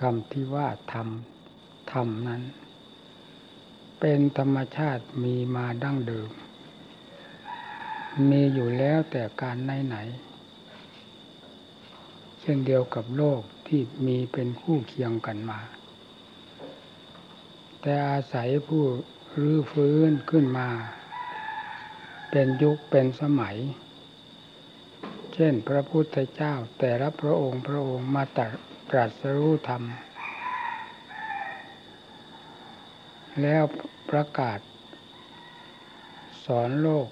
คำที่ว่าธรรมธรรมนั้น เป็นธรรมชาติมีมาดั้งเดิม มีอยู่แล้วแต่การไหนไหนเช่นเดียวกับโลกที่มีเป็นคู่เคียงกันมา แต่อาศัยผู้รื้อฟื้นขึ้นมา เป็นยุคเป็นสมัย เช่นพระพุทธเจ้าแต่ละพระองค์พระองค์มาตัด ตรัสรู้ธรรม แล้วประกาศ สอนโลก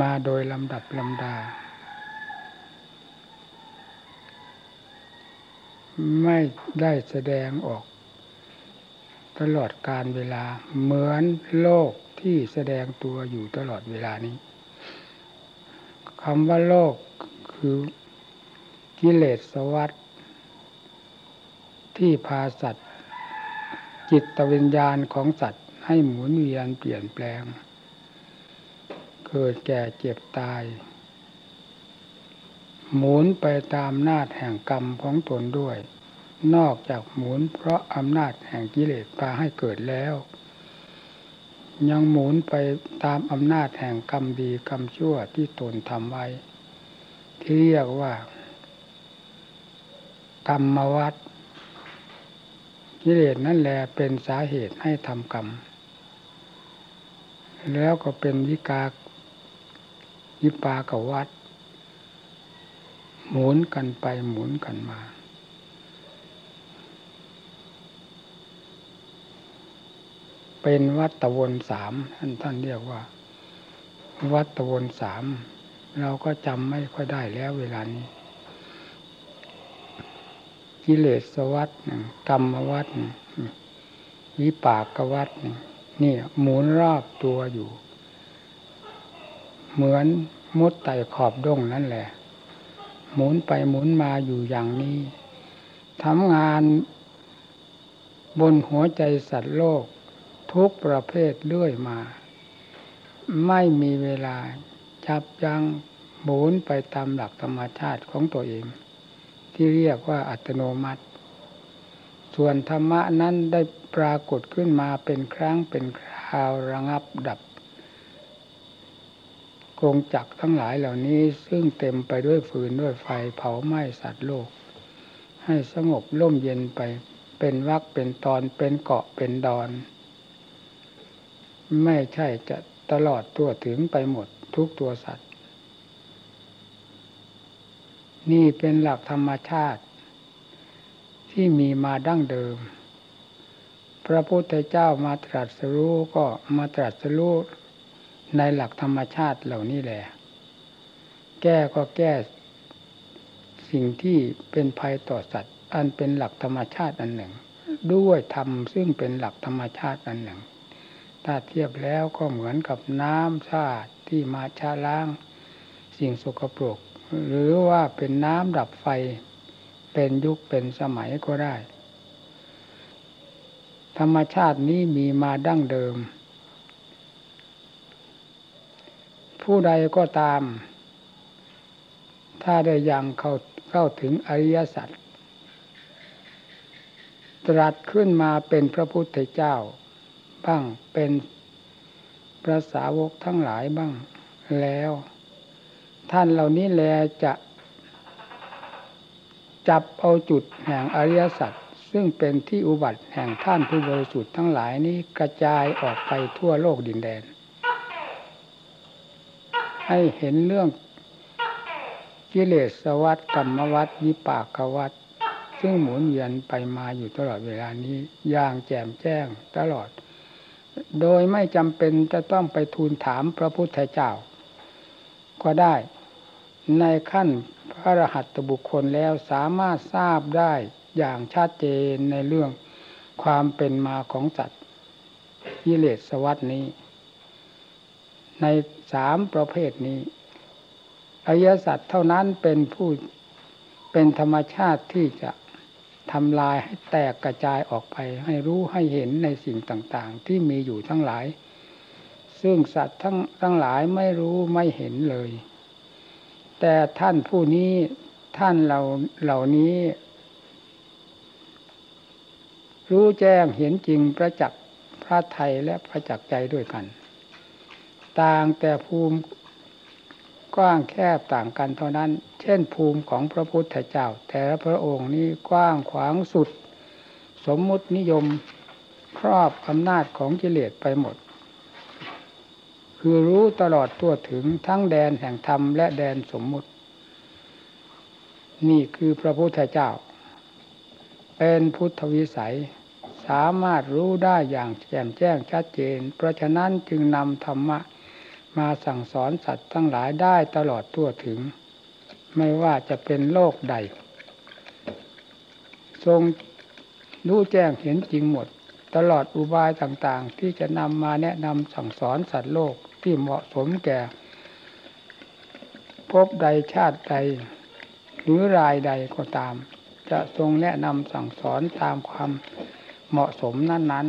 มาโดยลำดับลำดา ไม่ได้แสดงออกตลอดการเวลาเหมือนโลกที่แสดงตัวอยู่ตลอดเวลานี้คำว่าโลกคือกิเลสวัฏ ที่พาสัตว์ จิตวิญญาณของสัตว์ให้หมุนเวียนเปลี่ยนแปลง เกิดแก่เจ็บตาย หมุนไปตามอำนาจแห่งกรรมของตนด้วย นอกจากหมุนเพราะอำนาจแห่งกิเลสพาให้เกิดแล้ว ยังหมุนไปตามอำนาจแห่งกรรมดีกรรมชั่วที่ตนทำไว้ ที่เรียกว่ากรรมวัฏ กิเลสนั่นแหละเป็นสาเหตุให้ทำกรรม แล้วก็เป็นวิกาวิปากวัฏหมุนกันไปหมุนกันมา เป็นวัตวนสามท่านท่านเรียกว่า วัตวนสาม เราก็จำไม่ค่อยได้แล้วเวลานี้ กิเลสวัฏกรรมวัฏวิปากวัฏนี่หมุนรอบตัวอยู่ เหมือนมดไต่ขอบด้งนั่นแหละ หมุนไปหมุนมาอยู่อย่างนี้ทำงานบนหัวใจสัตว์โลก ทุกประเภทเรื่อยมา ไม่มีเวลาจับยั้งหมุนไปตามหลักธรรมชาติของตัวเอง ที่เรียกว่าอัตโนมัติ ส่วนธรรมะนั้นได้ปรากฏขึ้นมาเป็นครั้งเป็นคราวระงับดับกงจักทั้งหลายเหล่านี้ซึ่งเต็มไปด้วยฟืนด้วยไฟเผาไหม้สัตว์โลก ให้สงบร่มเย็นไปเป็นวักเป็นตอนเป็นเกาะเป็นดอน ไม่ใช่จะตลอดตัวถึงไปหมดทุกตัวสัตว์ นี่เป็นหลักธรรมชาติ ที่มีมาดั้งเดิม พระพุทธเจ้ามาตรัสรู้ก็มาตรัสรู้ในหลักธรรมชาติเหล่านี้แหละ แก้ก็แก้ สิ่งที่เป็นภัยต่อสัตว์ อันเป็นหลักธรรมชาติอันหนึ่ง ด้วยธรรมซึ่งเป็นหลักธรรมชาติอันหนึ่ง ถ้าเทียบแล้วก็เหมือนกับน้ำชาติที่มาชาล้าง สิ่งสกปรก หรือว่าเป็นน้ำดับไฟ เป็นยุคเป็นสมัยก็ได้ ธรรมชาตินี้มีมาดั้งเดิม ผู้ใดก็ตาม ถ้าได้ยังเข้าเข้าถึงอริยสัจตรัสขึ้นมาเป็นพระพุทธเจ้า บ้างเป็นพระสาวกทั้งหลายบ้างแล้ว ท่านเหล่านี้แลจะจับเอาจุดแห่งอริยสัจซึ่งเป็นที่อุบัติแห่งท่านผู้บริสุทธิ์ทั้งหลายนี้กระจายออกไปทั่วโลกดินแดน ให้เห็นเรื่องกิเลสวัฏกรรมวัฏวิปากวัฏซึ่งหมุนเวียนไปมาอยู่ตลอดเวลานี้อย่างแจ่มแจ้งตลอด โดยไม่จำเป็นจะต้องไปทูลถามพระพุทธเจ้า ก็ได้ ในขั้นพระรหัสบุคคลแล้วสามารถทราบได้อย่างชัดเจนในเรื่องความเป็นมาของสัตว์กิเลสวัสดนี้ ในสามประเภทนี้อริยสัตว์เท่านั้นเป็นผู้เป็นธรรมชาติที่จะทำลายให้แตกกระจายออกไปให้รู้ให้เห็นในสิ่งต่างๆ ที่มีอยู่ทั้งหลาย ซึ่งสัตว์ทั้งทั้งหลายไม่รู้ไม่เห็นเลย แต่ท่านผู้นี้ท่านเหล่าเหล่านี้ รู้แจ้งเห็นจริงประจักษ์พระไทยและประจักษ์ใจด้วยกัน ต่างแต่ภูมิกว้างแคบต่างกันเท่านั้น เช่นภูมิของพระพุทธเจ้า แต่ละพระองค์นี้กว้างขวางสุด สมมุตินิยมครอบอำนาจของกิเลสไปหมด คือรู้ตลอดตัวถึงทั้งแดนแห่งธรรมและแดนสมมุติ นี่คือพระพุทธเจ้า เป็นพุทธวิสัย สามารถรู้ได้อย่างแจ่มแจ้งชัดเจน เพราะฉะนั้นจึงนำธรรมะมาสั่งสอนสัตว์ทั้งหลายได้ตลอดทั่วถึง ไม่ว่าจะเป็นโลกใด ทรงรู้แจ้งเห็นจริงหมด ตลอดอุบายต่างๆ ที่จะนำมาแนะนำสั่งสอนสัตว์โลกที่เหมาะสมแก่ พบใดชาติใดหรือรายใดก็ตาม จะทรงแนะนำสั่งสอนตามความเหมาะสมนั้น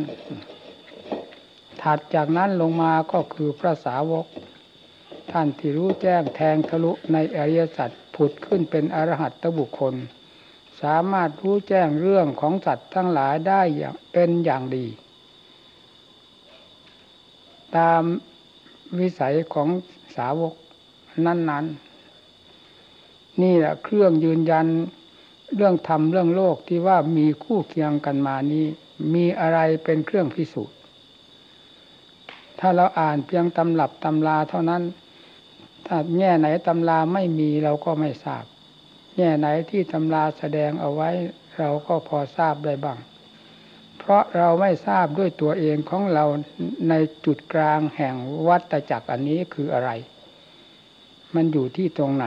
ๆ ถัดจากนั้นลงมาก็คือพระสาวก ท่านที่รู้แจ้งแทงทะลุในอริยสัจผุดขึ้นเป็นอรหัตตบุคคล สามารถรู้แจ้งเรื่องของสัตว์ทั้งหลายได้อย่างเป็นอย่างดี ตามวิสัยของสาวกนั้น ๆ นี่แหละเครื่องยืนยันเรื่องธรรมเรื่องโลกที่ว่ามีคู่เคียงกันมานี้ มีอะไรเป็นเครื่องพิสูจน์ ถ้าเราอ่านเพียงตำรับตำราเท่านั้น ถ้าแง่ไหนตำราไม่มีเราก็ไม่ทราบ แง่ไหนที่ตำราแสดงเอาไว้เราก็พอทราบได้บ้าง เพราะเราไม่ทราบด้วยตัวเองของเราในจุดกลางแห่งวัตจักรอันนี้คืออะไร มันอยู่ที่ตรงไหน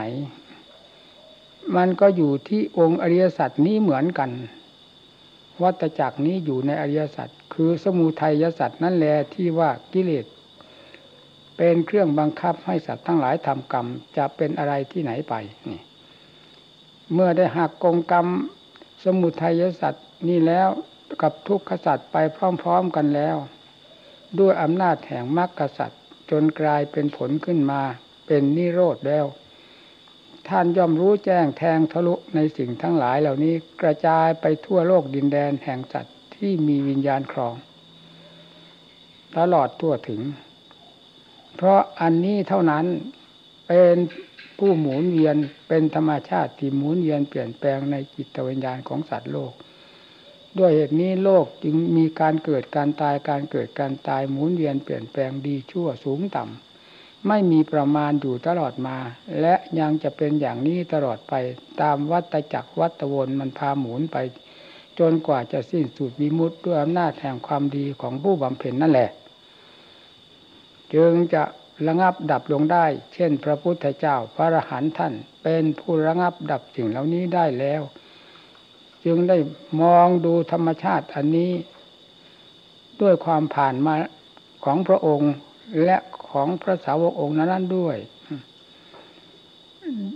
มันก็อยู่ที่องค์อริยสัจนี้เหมือนกัน วัตจักรนี้อยู่ในอริยสัจคือสมุทัยสัจนั่นแหละที่ว่ากิเลสเป็นเครื่องบังคับให้สัตว์ทั้งหลายทำกรรม จะเป็นอะไรที่ไหนไปนี่ เมื่อได้หักกงกรรมสมุทัยสัตว์นี่แล้วกับทุกขสัตว์ไปพร้อมๆกันแล้ว ด้วยอำนาจแห่งมรรคสัตว์จนกลายเป็นผลขึ้นมา เป็นนิโรธแล้ว ท่านย่อมรู้แจ้งแทงทะลุในสิ่งทั้งหลายเหล่านี้กระจายไปทั่วโลกดินแดนแห่งสัตว์ที่มีวิญญาณครอง ตลอดทั่วถึง เพราะอันนี้เท่านั้นเป็น ผู้หมุนเวียนเป็นธรรมชาติที่หมุนเวียนเปลี่ยนแปลงในจิตวิญญาณของสัตว์โลก ด้วยเหตุนี้โลกจึงมีการเกิดการตายการเกิดการตายหมุนเวียนเปลี่ยนแปลงดีชั่วสูงต่ำไม่มีประมาณอยู่ตลอดมา และยังจะเป็นอย่างนี้ตลอดไปตามวัตจักรวัตวนมันพาหมุนไป จนกว่าจะสิ้นสุดวิมุตด้วยอำนาจแห่งความดีของผู้บำเพ็ญนั่นแหละ จึงจะ ระงับดับลงได้ เช่น พระพุทธเจ้าพระอรหันต์ท่าน เป็นผู้ระงับดับสิ่งเหล่านี้ได้แล้ว จึงได้มองดูธรรมชาติอันนี้ ด้วยความผ่านมาของพระองค์และของพระสาวกองค์นั้นด้วย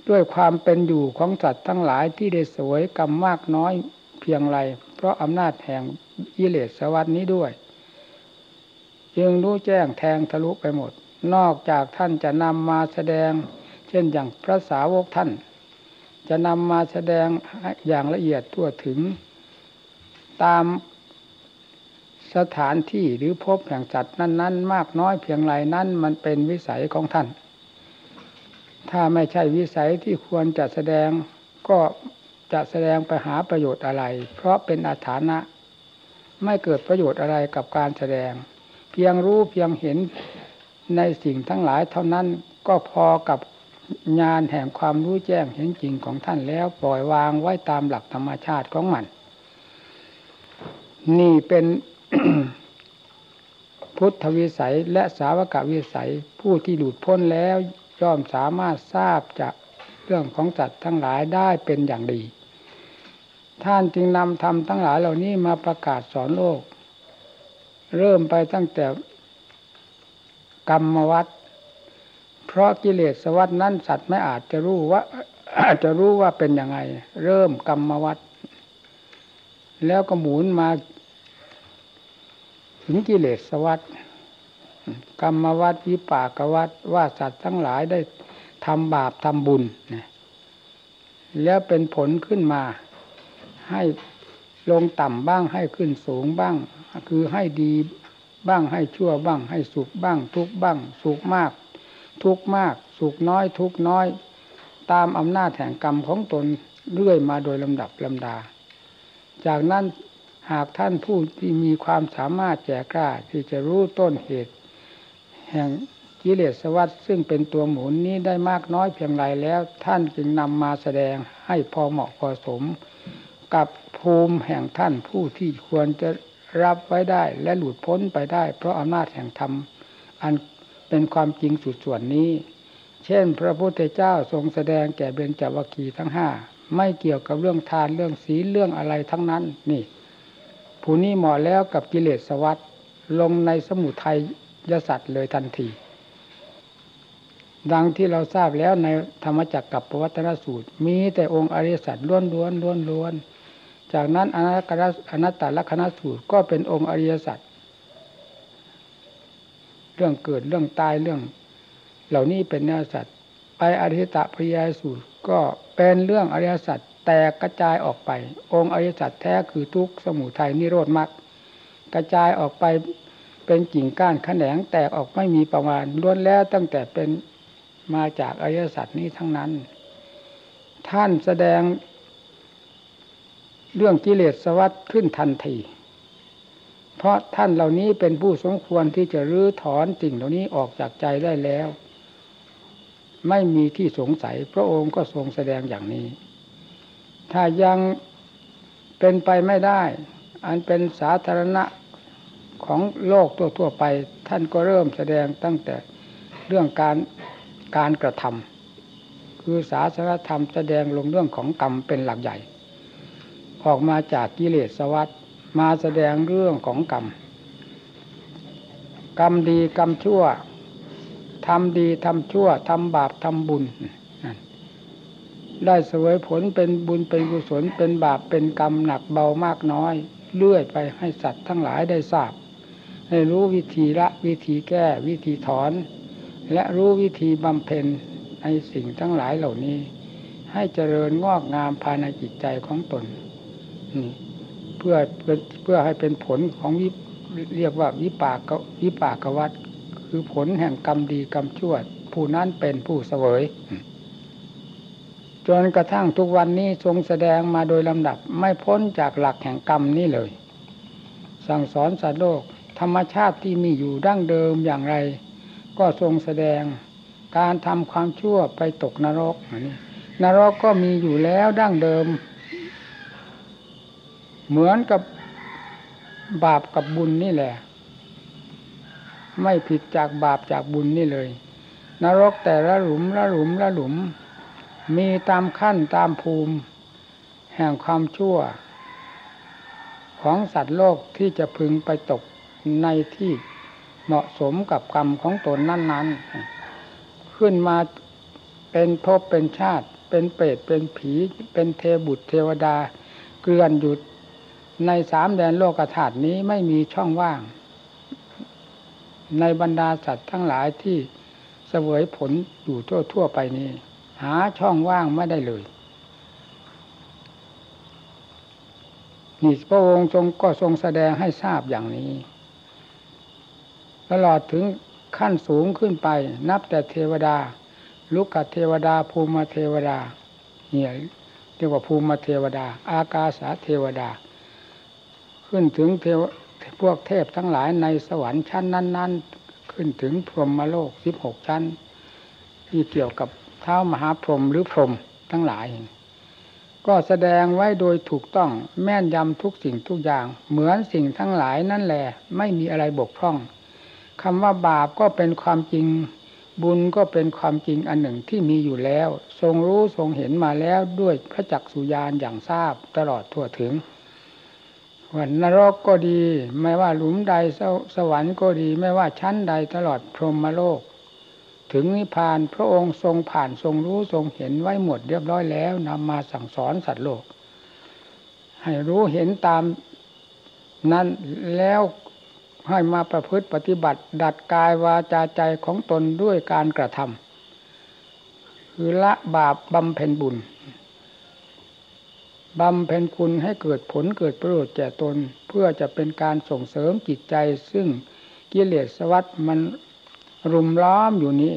ด้วยความเป็นอยู่ของสัตว์ทั้งหลายที่ได้สวยกรรมมากน้อยเพียงไร เพราะอำนาจแห่งยิเลสวัสดนี้ด้วย จึงรู้แจ้งแทงทะลุไปหมด นอกจากท่านจะนำมาแสดง เช่นอย่างพระสาวกท่าน จะนำมาแสดงอย่างละเอียดทั่วถึง ตามสถานที่หรือพบแห่งจัดนั้น ๆ มากน้อยเพียงไรนั้นมันเป็นวิสัยของท่าน ถ้าไม่ใช่วิสัยที่ควรจะแสดงก็จะแสดงไปหาประโยชน์อะไร เพราะเป็นอาถานะ ไม่เกิดประโยชน์อะไรกับการแสดง เพียงรู้เพียงเห็น ในสิ่งทั้งหลายเท่านั้นก็พอกับงานแห่งความรู้แจ้งเห็นจริงของท่านแล้วปล่อยวางไว้ตามหลักธรรมชาติของมัน นี่เป็นพุทธวิสัยและสาวกวิสัยผู้ที่หลุดพ้นแล้วย่อมสามารถทราบจากเรื่องของจัดทั้งหลายได้เป็นอย่างดี ท่านจึงนำธรรมทั้งหลายเหล่านี้มาประกาศสอนโลก เริ่มไปตั้งแต่ กรรมวัฏเพราะกิเลสวัฏนั้นสัตว์ไม่อาจจะรู้ว่าอาจจะรู้ว่าเป็นยังไง เริ่มกรรมวัฏแล้วก็หมุนมา ถึงกิเลสวัฏกรรมวัฏวิปากวัฏว่าสัตว์ทั้งหลายได้ทำบาปทำบุญแล้วเป็นผลขึ้นมา ให้ลงต่ำบ้างให้ขึ้นสูงบ้าง คือให้ดี บ้างให้ชั่วบ้างให้สุขบ้าง ทุกบ้าง สุขมาก ทุกมาก สุขน้อย ทุกน้อย ตามอำนาจแห่งกรรมของตนเรื่อยมาโดยลำดับลำดา จากนั้นหากท่านผู้ที่มีความสามารถแก่กล้าที่จะรู้ต้นเหตุ แห่งกิเลสวัฏซึ่งเป็นตัวหมุนนี้ได้มากน้อยเพียงไรแล้ว ท่านจึงนำมาแสดงให้พอเหมาะพอสม กับภูมิแห่งท่านผู้ที่ควรจะ รับไว้ได้และหลุดพ้นไปได้ เพราะอำนาจแห่งธรรมอันเป็นความจริงสุดส่วนนี้ เช่น พระพุทธเจ้าทรงแสดงแก่เบญจวัคคีย์ทั้งห้าไม่เกี่ยวกับเรื่องทานเรื่องศีลเรื่องอะไรทั้งนั้นนี่ผู้นี้เหมาะแล้วกับกิเลสวัฏลงในสมุทัยยสัตว์เลยทันที ดังที่เราทราบแล้วในธรรมจักรกับปวัตนสูตร มีแต่องค์อริสัจล้วนล้วนล้วนล้วน จากนั้นอนัตตอนัตตลักษณสูตรก็เป็นองค์อริยสัจเรื่องเกิดเรื่องตายเรื่อง เหล่านี้เป็นเนื้อสัตว์ไปอริยตะพยายสูตรก็เป็นเรื่องอริยสัจแตกกระจายออกไป องค์อริยสัจแท้คือทุกสมุทัยนิโรธมรรคกระจายออกไปเป็นกิ่งก้านแขนงแตกออกไม่มีประมาณล้วนแล้วตั้งแต่เป็นมาจากอริยสัจนี้ทั้งนั้น ท่านแสดง เรื่องกิเลสสวัสดขึ้นทันที เพราะท่านเหล่านี้เป็นผู้สมควรที่จะรื้อถอนสิ่งเหล่านี้ออกจากใจได้แล้ว ไม่มีที่สงสัยพระองค์ก็ทรงแสดงอย่างนี้ ถ้ายังเป็นไปไม่ได้ อันเป็นสาธารณะของโลกทั่วไป ท่านก็เริ่มแสดงตั้งแต่เรื่องการการกระทำคือศาสนธรรมแสดงลงเรื่องของกรรมเป็นหลักใหญ่ ออกมาจากกิเลสวัฏมาแสดงเรื่องของกรรม กรรมดีกรรมชั่วทำดีทำชั่วทำบาปทำบุญ ได้เสวยผลเป็นบุญเป็นกุศลเป็นบาปเป็นกรรมหนักเบามากน้อย เลื่อยไปให้สัตว์ทั้งหลายได้ทราบ ให้รู้วิธีละวิธีแก้วิธีถอน และรู้วิธีบำเพ็ญในสิ่งทั้งหลายเหล่านี้ ให้เจริญงอกงามภายในจิตใจของตน นี่เพื่อเพื่อให้เป็นผลของวิเรียกว่าวิปากวิปากวัตคือผลแห่งกรรมดีกรรมชั่วผู้นั้นเป็นผู้เสวยจนกระทั่งทุกวันนี้ทรงแสดงมาโดยลำดับไม่พ้นจากหลักแห่งกรรมนี้เลย สั่งสอนสัตว์โลก ธรรมชาติที่มีอยู่ดั้งเดิมอย่างไร ก็ทรงแสดงการทำความชั่วไปตกนรกนรกก็มีอยู่แล้วดั้งเดิม เหมือนกับบาปกับบุญนี่แหละ ไม่ผิดจากบาปจากบุญนี่เลย นรกแต่ละหลุมละหลุมละหลุม มีตามขั้นตามภูมิ แห่งความชั่ว ของสัตว์โลกที่จะพึงไปตกในที่เหมาะสมกับกรรมของตนนั้น ๆ ขึ้นมาเป็นภพเป็นชาติ เป็นเปรตเป็นผี เป็นเทบุตรเทวดา เกลื่อนอยู่ ในสามแดนโลกธาตุนี้ไม่มีช่องว่าง ในบรรดาสัตว์ทั้งหลายที่เสวยผลอยู่ทั่วทั่วไปนี้ หาช่องว่างไม่ได้เลยนี่พระองค์ทรงก็ทรงแสดงให้ทราบอย่างนี้ ตลอดถึงขั้นสูงขึ้นไป นับแต่เทวดา ลุกเทวดา ภูมิเทวดาเนี่ยเรียกว่าภูมิเทวดา อากาสาเทวดา ขึ้นถึงเทวพวกเทพทั้งหลายในสวรรค์ชั้นนั้น ๆ ขึ้นถึงพรหมโลกสิบหกชั้น ที่เกี่ยวกับเท้ามหาพรหมหรือพรหมทั้งหลาย ก็แสดงไว้โดยถูกต้องแม่นยำทุกสิ่งทุกอย่าง เหมือนสิ่งทั้งหลายนั่นแหละไม่มีอะไรบกพร่องคำว่าบาปก็เป็นความจริงบุญก็เป็นความจริงอันหนึ่งที่มีอยู่แล้ว ทรงรู้ทรงเห็นมาแล้วด้วยพระจักสุญานอย่างทราบตลอดทั่วถึง ว่านรกก็ดี ไม่ว่าหลุมใดสสวรรค์ก็ดี ไม่ว่าชั้นใดตลอดพรหมโลก ถึงนิพพานพระองค์ทรงผ่านทรงรู้ทรงเห็นไว้หมดเรียบร้อยแล้วนำมาสั่งสอนสัตว์โลก ให้รู้เห็นตามนั้นแล้วให้มาประพฤติปฏิบัติ ดัดกายวาจาใจของตนด้วยการกระทำคือละบาปบำเพ็ญบุญ บำเพ็ญคุณให้เกิดผลเกิดประโยชน์แก่ตน เพื่อจะเป็นการส่งเสริมจิตใจ ซึ่งกิเลสวัฏมันรุมล้อมอยู่นี้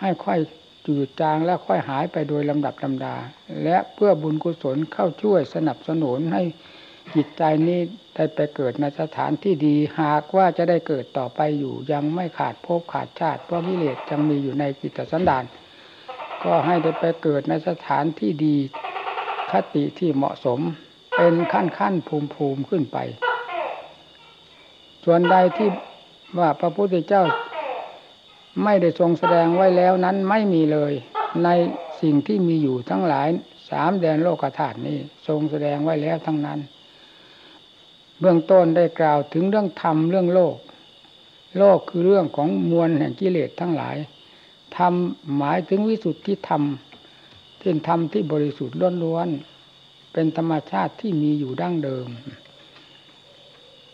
ให้ค่อยจืดจางและค่อยหายไปโดยลำดับลำดา และเพื่อบุญกุศลเข้าช่วยสนับสนุนให้จิตใจนี้ได้ไปเกิดในสถานที่ดีหากว่าจะได้เกิดต่อไปอยู่ ยังไม่ขาดภพขาดชาติเพราะกิเลสยังมีอยู่ในจิตสันดาน ก็ให้ได้ไปเกิดในสถานที่ดี คติที่เหมาะสมเป็นขั้นขั้นภูมิภูมิขึ้นไป ส่วนใดที่ว่าพระพุทธเจ้าไม่ได้ทรงแสดงไว้แล้วนั้นไม่มีเลยในสิ่งที่มีอยู่ทั้งหลายสามแดนโลกธาตุนี้ทรงแสดงไว้แล้วทั้งนั้น เบื้องต้นได้กล่าวถึงเรื่องธรรมเรื่องโลก โลกคือเรื่องของมวลแห่งกิเลสทั้งหลายธรรมหมายถึงวิสุทธิธรรม ที่ธรรมที่บริสุทธิ์ล้วนๆเป็นธรรมชาติที่มีอยู่ดั้งเดิม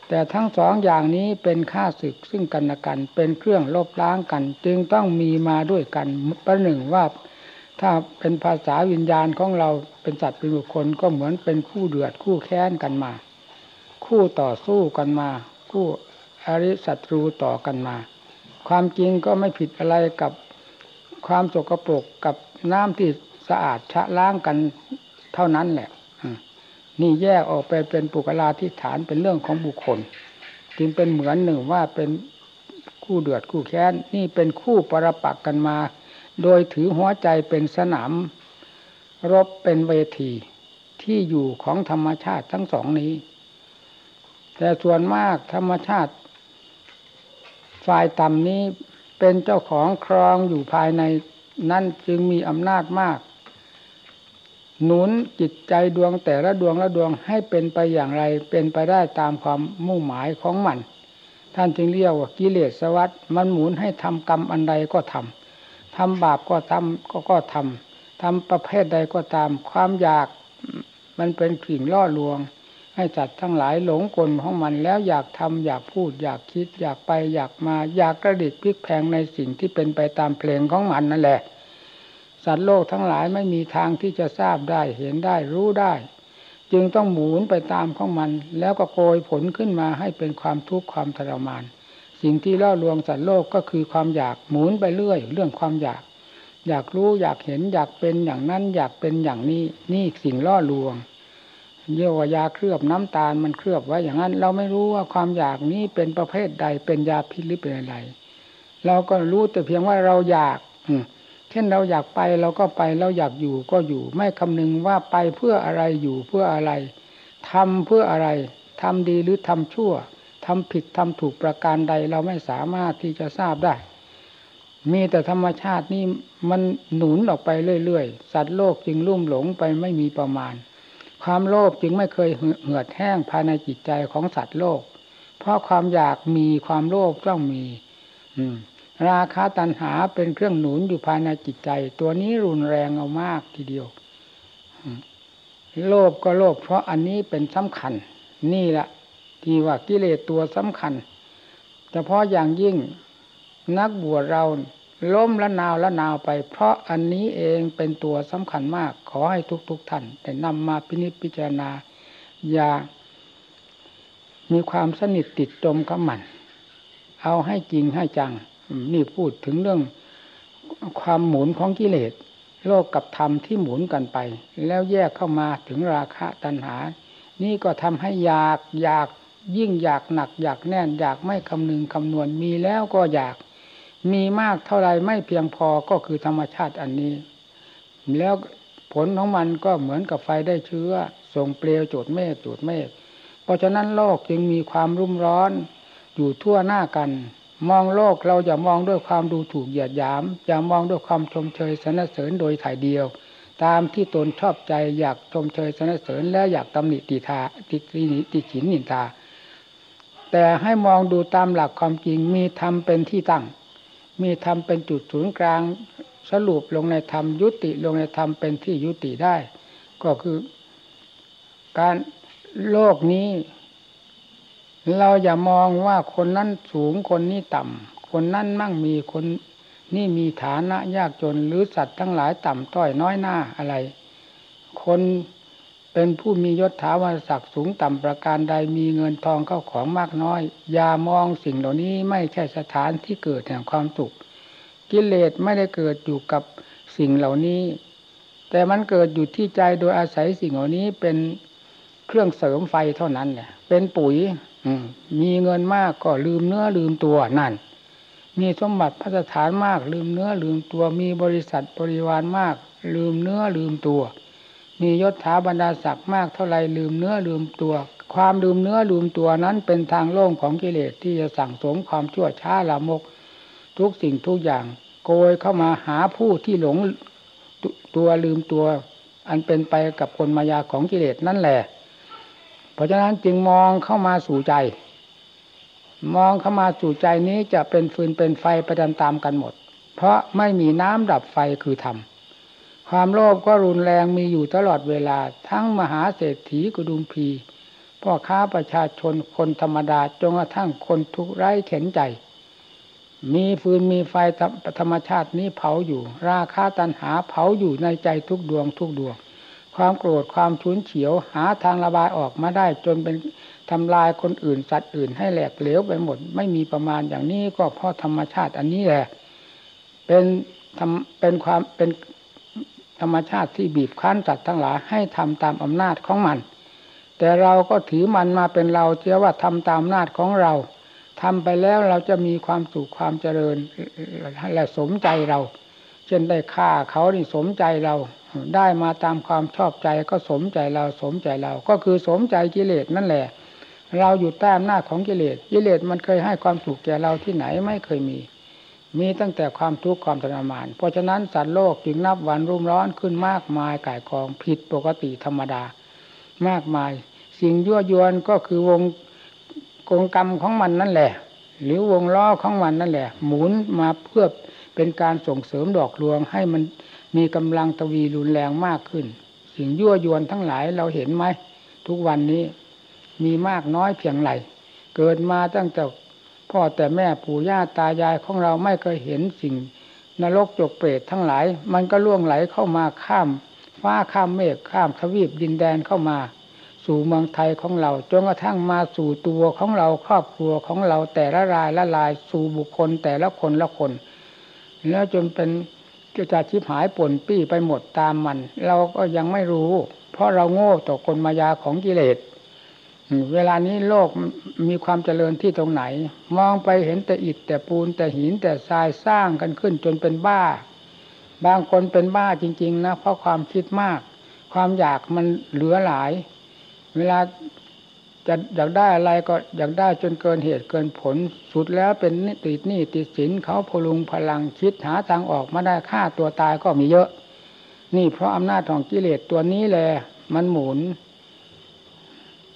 แต่ทั้งสองอย่างนี้เป็นค่าศึกซึ่งกันและกัน เป็นเครื่องลบล้างกัน จึงต้องมีมาด้วยกันประหนึ่งว่าถ้าเป็นภาษาวิญญาณของเราเป็นสัตว์เป็นบุคคลก็เหมือนเป็นคู่เดือดคู่แค้นกันมา คู่ต่อสู้กันมา คู่อริศัตรูต่อกันมา ความจริงก็ไม่ผิดอะไรกับความสกปรกกับน้ำที่ สะอาดชะล้างกันเท่านั้นแหละนี่แยกออกไปเป็นปุกลาธิฐานเป็นเรื่องของบุคคล จึงเป็นเหมือนหนึ่งว่าเป็นคู่เดือดคู่แค้นนี่เป็นคู่ปรปักกันมา โดยถือหัวใจเป็นสนาม รบเป็นเวทีที่อยู่ของธรรมชาติทั้งสองนี้ แต่ส่วนมากธรรมชาติฝ่ายต่ำนี้เป็นเจ้าของครองอยู่ภายในนั้นจึงมีอำนาจมาก หนุนจิตใจดวงแต่ละดวงละดวงให้เป็นไปอย่างไร เป็นไปได้ตามความมุ่งหมายของมัน ท่านจึงเรียกว่ากิเลสวัฏมันหมุนให้ทำกรรมอันใดก็ทำทำบาปก็ทำก็ก็ทำทำประเภทใดก็ตาม ความอยากมันเป็นสิ่งล่อลวง ให้จัดทั้งหลายหลงกลของมันแล้วอยากทำอยากพูด อยากคิด อยากไปอยากมาอยากกระดิกพลิกแพงในสิ่งที่เป็นไปตามเพลงของมันนั่นแหละ สัตว์โลกทั้งหลายไม่มีทางที่จะทราบได้เห็นได้รู้ได้ จึงต้องหมุนไปตามของมัน แล้วก็โกยผลขึ้นมาให้เป็นความทุกข์ความทรมาน สิ่งที่ล่อลวงสัตว์โลกก็คือความอยากหมุนไปเรื่อย เรื่องความอยาก อยากรู้อยากเห็นอยากเป็นอย่างนั้นอยากเป็นอย่างนี้นี่สิ่งล่อลวงเยียวยาเคลือบน้ำตาลมันเคลือบไว้อย่างนั้น เราไม่รู้ว่าความอยากนี้เป็นประเภทใดเป็นยาพิษหรือเป็นอะไร เราก็รู้แต่เพียงว่าเราอยาก เช่นเราอยากไปเราก็ไปเราอยากอยู่ก็อยู่ ไม่คำนึงว่าไปเพื่ออะไรอยู่เพื่ออะไรทำเพื่ออะไรทำดีหรือทำชั่วทำผิดทำถูกประการใดเราไม่สามารถที่จะทราบได้ มีแต่ธรรมชาตินี่มันหนุนออกไปเรื่อยๆ สัตว์โลกจึงลุ่มหลงไปไม่มีประมาณ ความโลภจึงไม่เคยเหือดแห้งภายในจิตใจของสัตว์โลก เพราะความอยากมีความโลภต้องมี อืม ราคาตัณหาเป็นเครื่องหนุนอยู่ภายในจิตใจ ตัวนี้รุนแรงเอามากทีเดียว โลภก็โลภเพราะอันนี้เป็นสำคัญ นี่แหละที่ว่ากิเลสตัวสำคัญเฉพาะอย่างยิ่งนักบวชเราล้มละนาวละนาวไป เพราะอันนี้เองเป็นตัวสำคัญมาก ขอให้ทุกๆทท่านแต่นำมาพินิจพิจารณา อย่ามีความสนิทติดจมกับมัน เอาให้จริงให้จัง นี่พูดถึงเรื่องความหมุนของกิเลสโลกกับธรรมที่หมุนกันไป แล้วแยกเข้ามาถึงราคะตัณหา นี่ก็ทำให้อยากอยากยิ่งอยากหนัก อยากแน่น อยากไม่คำนึงคำนวณมีแล้วก็อยาก มีมากเท่าไรไม่เพียงพอก็คือธรรมชาติอันนี้ แล้วผลของมันก็เหมือนกับไฟได้เชื้อส่งเปลวโจดเมฆโจดเมฆเพราะฉะนั้นโลกจึงมีความรุ่มร้อนอยู่ทั่วหน้ากัน มองโลกเราอย่ามองด้วยความดูถูกเหยียดหยาม อย่ามองด้วยความชมเชยสนเสริญโดยถ่ายเดียว ตามที่ตนชอบใจอยากชมเชยสนเสริญและอยากตำหนิติทาติตินิติฉินนินทา แต่ให้มองดูตามหลักความจริงมีธรรมเป็นที่ตั้ง มีธรรมเป็นจุดศูนย์กลางสรุปลงในธรรมยุติลงในธรรมเป็นที่ยุติได้ ก็คือการโลกนี้ เราอย่ามองว่าคนนั้นสูงคนนี้ต่ำคนนั้นมั่งมีคนนี่มีฐานะยากจนหรือสัตว์ทั้งหลายต่ำต้อยน้อยหน้าอะไร คนเป็นผู้มียศถาวรศักดิ์สูงต่ำประการใดมีเงินทองเข้าของมากน้อย อย่ามองสิ่งเหล่านี้ไม่ใช่สถานที่เกิดแห่งความสุข กิเลสไม่ได้เกิดอยู่กับสิ่งเหล่านี้ แต่มันเกิดอยู่ที่ใจโดยอาศัยสิ่งเหล่านี้เป็นเครื่องเสริมไฟเท่านั้นแหละเป็นปุ๋ย มีเงินมากก็ลืมเนื้อลืมตัวนั่น มีสมบัติพัฒฐานมาก ลืมเนื้อลืมตัว มีบริษัทบริวารมาก ลืมเนื้อลืมตัว มียศถาบรรดาศักดิ์มากเท่าไรลืมเนื้อลืมตัว ความลืมเนื้อลืมตัวนั้นเป็นทางโล่งของกิเลสที่จะสั่งสมความชั่วช้าละมก ทุกสิ่งทุกอย่างโกยเข้ามาหาผู้ที่หลงตัวลืมตัว อันเป็นไปกับคนมายาของกิเลสนั่นแหละ เพราะฉะนั้นจึงมองเข้ามาสู่ใจ มองเข้ามาสู่ใจนี้จะเป็นฟืนเป็นไฟไปตามๆกันหมด เพราะไม่มีน้ำดับไฟคือธรรมความโลภก็รุนแรงมีอยู่ตลอดเวลา ทั้งมหาเศรษฐีกุดุมพีพ่อค้าประชาชนคนธรรมดาจนกระทั่งคนทุกไร้เข็นใจ มีฟืนมีไฟธรรมชาตินี้เผาอยู่ ราคาตันหาเผาอยู่ในใจทุกดวงทุกดวง ความโกรธความชุนเฉียว หาทางระบายออกมาได้จนเป็นทำลายคนอื่นสัตว์อื่นให้แหลกเหลวไปหมด ไม่มีประมาณอย่างนี้ก็เพราะธรรมชาติอันนี้แหละ เป็นทำเป็นความเป็นธรรมชาติที่บีบคั้นสัตว์ทั้งหลายให้ทำตามอำนาจของมัน แต่เราก็ถือมันมาเป็นเราเชื่อว่าทำตามอำนาจของเราทำไปแล้วเราจะมีความสุขความเจริญและสมใจเรา ช่นได้ฆ่าเขานี่สมใจเราได้มาตามความชอบใจก็สมใจเราสมใจเรา ก็คือสมใจกิเลสนั่นแหละ เราอยู่ใต้อำนาจของกิเลสกิเลสมันเคยให้ความสุขแก่เราที่ไหนไม่เคยมี มีตั้งแต่ความทุกข์ความทรมาน เพราะฉะนั้นสัตว์โลกจึงนับวันรุ่มร้อนขึ้นมากมายก่ายกองผิดปกติธรรมดา มากมาย สิ่งยั่วยวนก็คือวงกงกรรมของมันนั่นแหละ หรือวงล้อของมันนั่นแหละ หมุนมาเพื่อ เป็นการส่งเสริมดอกลวงให้มันมีกำลังตวีรุนแรงมากขึ้น สิ่งยั่วยวนทั้งหลายเราเห็นไหม ทุกวันนี้มีมากน้อยเพียงไรเกิดมาตั้งแต่พ่อแต่แม่ปู่ย่าตายายของเราไม่เคยเห็นสิ่งนรกจกเปรตทั้งหลาย มันก็ล่วงไหลเข้ามาข้ามฟ้าข้ามเมฆข้ามทวีปดินแดนเข้ามา สู่เมืองไทยของเราจนกระทั่งมาสู่ตัวของเราครอบครัวของเราแต่ละรายละลายสู่บุคคลแต่ละคนละคน แล้วจนเป็นจะจะชิบหายป่นปี้ไปหมดตามมัน เราก็ยังไม่รู้ เพราะเราโง่ต่อกลมายาของกิเลสเวลานี้โลกมีความเจริญที่ตรงไหน มองไปเห็นแต่อิฐแต่ปูนแต่หินแต่ทรายสร้างกันขึ้นจนเป็นบ้า บางคนเป็นบ้าจริง ๆ นะ เพราะความคิดมาก ความอยากมันเหลือหลาย เวลา จะอยากได้อะไรก็อยากได้จนเกินเหตุเกินผลสุดแล้วเป็นนิติหนี้ติดสินเขาพลุงพลังคิดหาทางออกมาได้ฆ่าตัวตายก็มีเยอะ นี่เพราะอำนาจของกิเลสตัวนี้แหละมันหมุน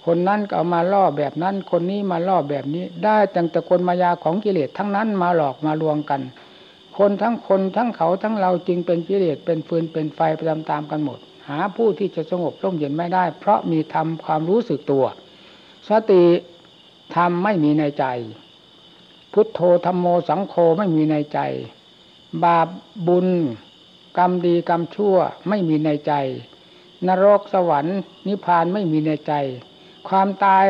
คนนั้นก็เอามาล่อแบบนั้น คนนี้มาล่อแบบนี้ ได้ตั้งแต่คนมายาของกิเลสทั้งนั้นมาหลอกมาลวงกัน คนทั้งคนทั้งเขาทั้งเราจึงเป็นกิเลสเป็นฟืนเป็นไฟไปตามๆกันหมด หาผู้ที่จะสงบร่มเย็นไม่ได้ เพราะมีทำความรู้สึกตัว สติธรรมไม่มีในใจ พุทโธธรรมโมสังโฆไม่มีในใจ บาปบุญ กรรมดีกรรมชั่วไม่มีในใจ นรกสวรรค์นิพพานไม่มีในใจ ความตาย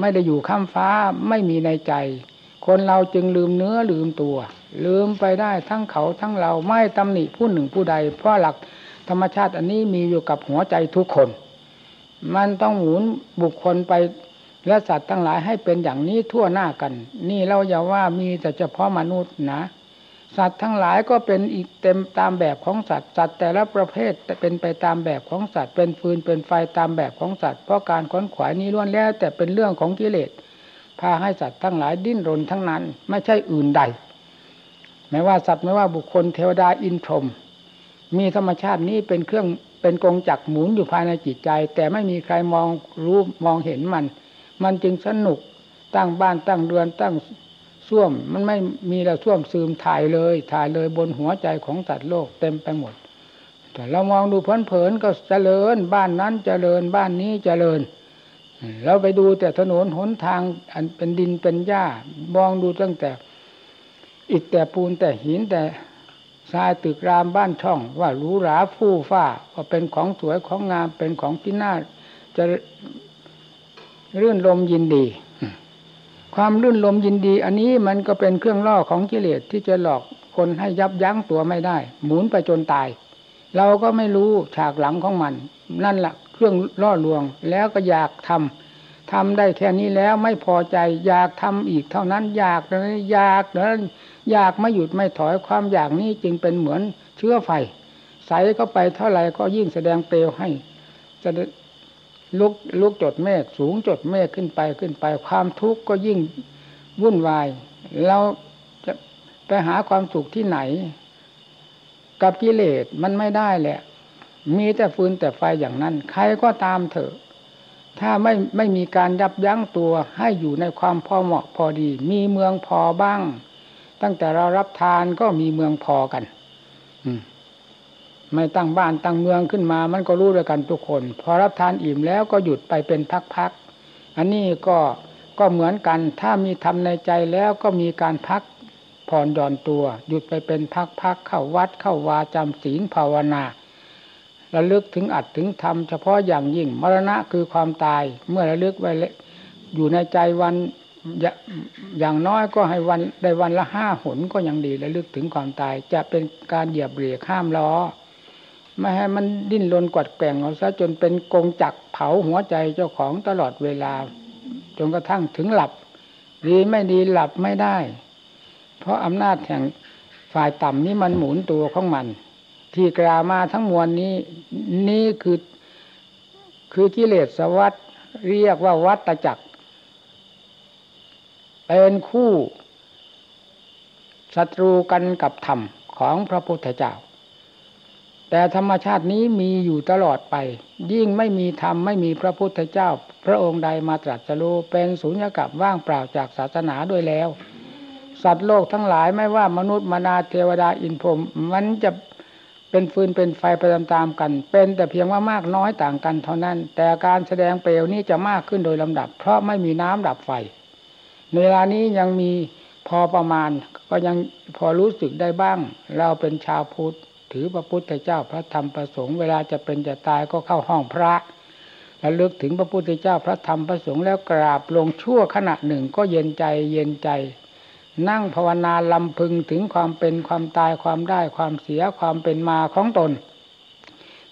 ไม่ได้อยู่ข้ามฟ้าไม่มีในใจ คนเราจึงลืมเนื้อลืมตัว ลืมไปได้ทั้งเขาทั้งเราไม่ตำหนิผู้หนึ่งผู้ใด เพราะหลักธรรมชาติอันนี้มีอยู่กับหัวใจทุกคน มันต้องหมุนบุคคลไปและสัตว์ทั้งหลายให้เป็นอย่างนี้ทั่วหน้ากัน นี่เราอย่าว่ามีแต่เฉพาะมนุษย์นะ สัตว์ทั้งหลายก็เป็นอีกเต็มตามแบบของสัตว์ สัตว์แต่ละประเภทเป็นไปตามแบบของสัตว์ เป็นฟืนเป็นไฟตามแบบของสัตว์ เพราะการขวนขวายนี้ล้วนแล้ว แต่เป็นเรื่องของกิเลส พาให้สัตว์ทั้งหลายดิ้นรนทั้งนั้น ไม่ใช่อื่นใด ไม่ว่าสัตว์ไม่ว่าบุคคลเทวดาอินทรมมีธรรมชาตินี้เป็นเครื่อง เป็นกงจักหมุนอยู่ภายในจิตใจ แต่ไม่มีใครมองรู้มองเห็นมัน มันจึงสนุกตั้งบ้านตั้งเรือนตั้งส้วมมันไม่มีแล้วส้วมซึมถ่ายเลย ถ่ายเลยบนหัวใจของสัตว์โลกเต็มไปหมด แต่เรามองดูเพลินๆก็เจริญ บ้านนั้นเจริญบ้านนี้เจริญเราไปดูแต่ถนนหนทางอันเป็นดินเป็นหญ้ามองดูตั้งแต่ อิฐแต่ปูนแต่หินแต่ ทรายตึกรามบ้านช่อง ว่าหรูหราฟู่ฟ้าว่าเป็นของสวยของงามเป็นของที่น่าจะรื่นลมยินดี ความรื่นลมยินดี อันนี้มันก็เป็นเครื่องล่อของกิเลสที่จะหลอกคนให้ยับยั้งตัวไม่ได้ หมุนไปจนตาย เราก็ไม่รู้ฉากหลังของมัน นั่นแหละเครื่องล่อลวงแล้วก็อยากทำ ทำได้แค่นี้แล้วไม่พอใจอยากทำอีกเท่านั้นอยากนั้นอยากนั้นอยากไม่หยุดไม่ถอยความอยากนี้จึงเป็นเหมือนเชื้อไฟ ใส่เข้าไปเท่าไหร่ก็ยิ่งแสดงเปลวให้จะลุกลุกจดเมฆสูงจดเมฆขึ้นไปขึ้นไป ความทุกข์ก็ยิ่งวุ่นวายเราจะไปหาความสุขที่ไหน กับกิเลสมันไม่ได้แหละ มีแต่ฟืนแต่ไฟอย่างนั้น ใครก็ตามเถอะ ถ้าไม่ไม่มีการยับยั้งตัวให้อยู่ในความพอเหมาะพอดี มีเมืองพอบ้าง ตั้งแต่เรารับทานก็มีเมืองพอกัน อืมไม่ตั้งบ้านตั้งเมืองขึ้นมา มันก็รู้ด้วยกันทุกคน พอรับทานอิ่มแล้วก็หยุดไปเป็นพักๆอันนี้ก็ก็เหมือนกัน ถ้ามีทำในใจแล้วก็มีการพักผ่อนหย่อนตัว หยุดไปเป็นพักๆเข้าวัดเข้าวาจำศีลภาวนา ระลึกถึงอัดถึงทำเฉพาะอย่างยิ่ง มรณะคือความตาย เมื่อระลึกไว้อยู่ในใจวันอย่างน้อยก็ให้วันได้วันละห้าหนก็ยังดีระลึกถึงความตาย จะเป็นการเหยียบเบรกข้ามล้อไม่ให้มันดิ้นรนกวัดแกงเอาซะจนเป็นกงจักเผาหัวใจเจ้าของตลอดเวลา จนกระทั่งถึงหลับดีไม่ดีหลับไม่ได้ เพราะอำนาจแห่งฝ่ายต่ำนี้มันหมุนตัวของมัน ที่กล่าวมาทั้งมวลนี้ นี่คือคือกิเลสวัฏเรียกว่าวัตจักร เป็นคู่ศัตรูกันกับธรรมของพระพุทธเจ้า แต่ธรรมชาตินี้มีอยู่ตลอดไป ยิ่งไม่มีธรรมไม่มีพระพุทธเจ้า พระองค์ใดมาตรัสรู้เป็นสุญญกับว่างเปล่าจากศาสนาด้วยแล้ว สัตว์โลกทั้งหลายไม่ว่ามนุษย์มนาเทวดาอินพรหมมันจะ เป็นฟืนเป็นไฟไปตามๆกัน เป็นแต่เพียงว่ามากน้อยต่างกันเท่านั้น แต่การแสดงเปลวนี้จะมากขึ้นโดยลำดับ เพราะไม่มีน้ำดับไฟ ในเวลานี้ยังมีพอประมาณก็ยังพอรู้สึกได้บ้าง เราเป็นชาวพุทธถือพระพุทธเจ้าพระธรรมพระสงฆ์เวลาจะเป็นจะตายก็เข้าห้องพระแล้วลึกถึงพระพุทธเจ้าพระธรรมพระสงฆ์แล้วกราบลงชั่วขณะหนึ่งก็เย็นใจเย็นใจ นั่งภาวนาลำพึงถึงความเป็นความตายความได้ความเสียความเป็นมาของตน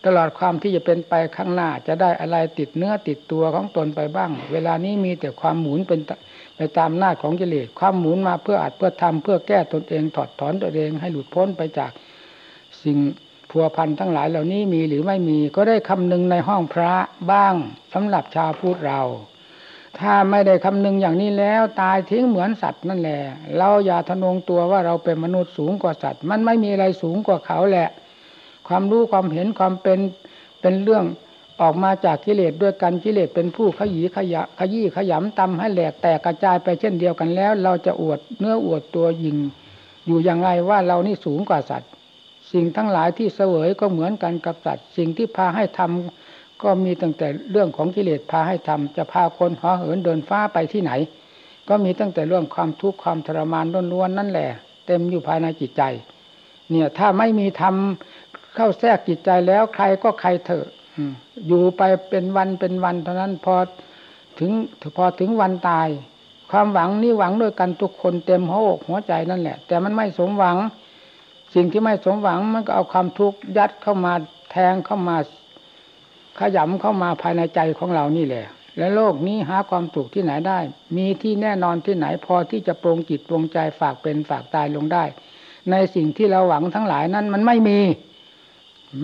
ตลอดความที่จะเป็นไปข้างหน้าจะได้อะไรติดเนื้อติดตัวของตนไปบ้าง เวลานี้มีแต่ความหมุนเป็นไปตามหน้าของกิเลสความหมุนมาเพื่ออัดเพื่อทำเพื่อแก้ตนเองถอดถอนตนเองให้หลุดพ้นไปจากสิ่งพัวพันทั้งหลายเหล่านี้มีหรือไม่มีก็ได้คำนึงในห้องพระบ้างสำหรับชาวพุทธเรา ถ้าไม่ได้คำนึงอย่างนี้แล้ว ตายทิ้งเหมือนสัตว์นั่นแหละ เราอย่าทะนงตัวว่าเราเป็นมนุษย์สูงกว่าสัตว์ มันไม่มีอะไรสูงกว่าเขาแหละ ความรู้ความเห็นความเป็นเป็นเรื่องออกมาจากกิเลสด้วยกันกิเลสเป็นผู้ขยี้ขยะขยี้ขยำตำให้แหลกแตกกระจายไปเช่นเดียวกันแล้ว เราจะอวดเนื้ออวดตัวยิง อยู่อย่างไรว่าเรานี่สูงกว่าสัตว์ สิ่งทั้งหลายที่เสวยก็เหมือนกันกับสัตว์ สิ่งที่พาให้ทำ ก็มีตั้งแต่เรื่องของกิเลสพาให้ทำจะพาคนห่อเหินเดินฟ้าไปที่ไหน ก็มีตั้งแต่เรื่องความทุกข์ความทรมานล้วนๆนั่นแหละ เต็มอยู่ภายในจิตใจ เนี่ยถ้าไม่มีทำเข้าแทรกจิตใจแล้วใครก็ใครเถอะอยู่ไปเป็นวันเป็นวันเท่านั้นพอถึงพอถึงวันตาย ความหวังนี่หวังด้วยกันทุกคนเต็มหัวอกหัวใจนั่นแหละ แต่มันไม่สมหวัง สิ่งที่ไม่สมหวังมันก็เอาความทุกข์ยัดเข้ามาแทงเข้ามา ขยำเข้ามาภายในใจของเรานี่แหละ และโลกนี้หาความสุขที่ไหนได้ มีที่แน่นอนที่ไหนพอที่จะปรงจิตปรงใจฝากเป็นฝากตายลงได้ ในสิ่งที่เราหวังทั้งหลายนั้นมันไม่มี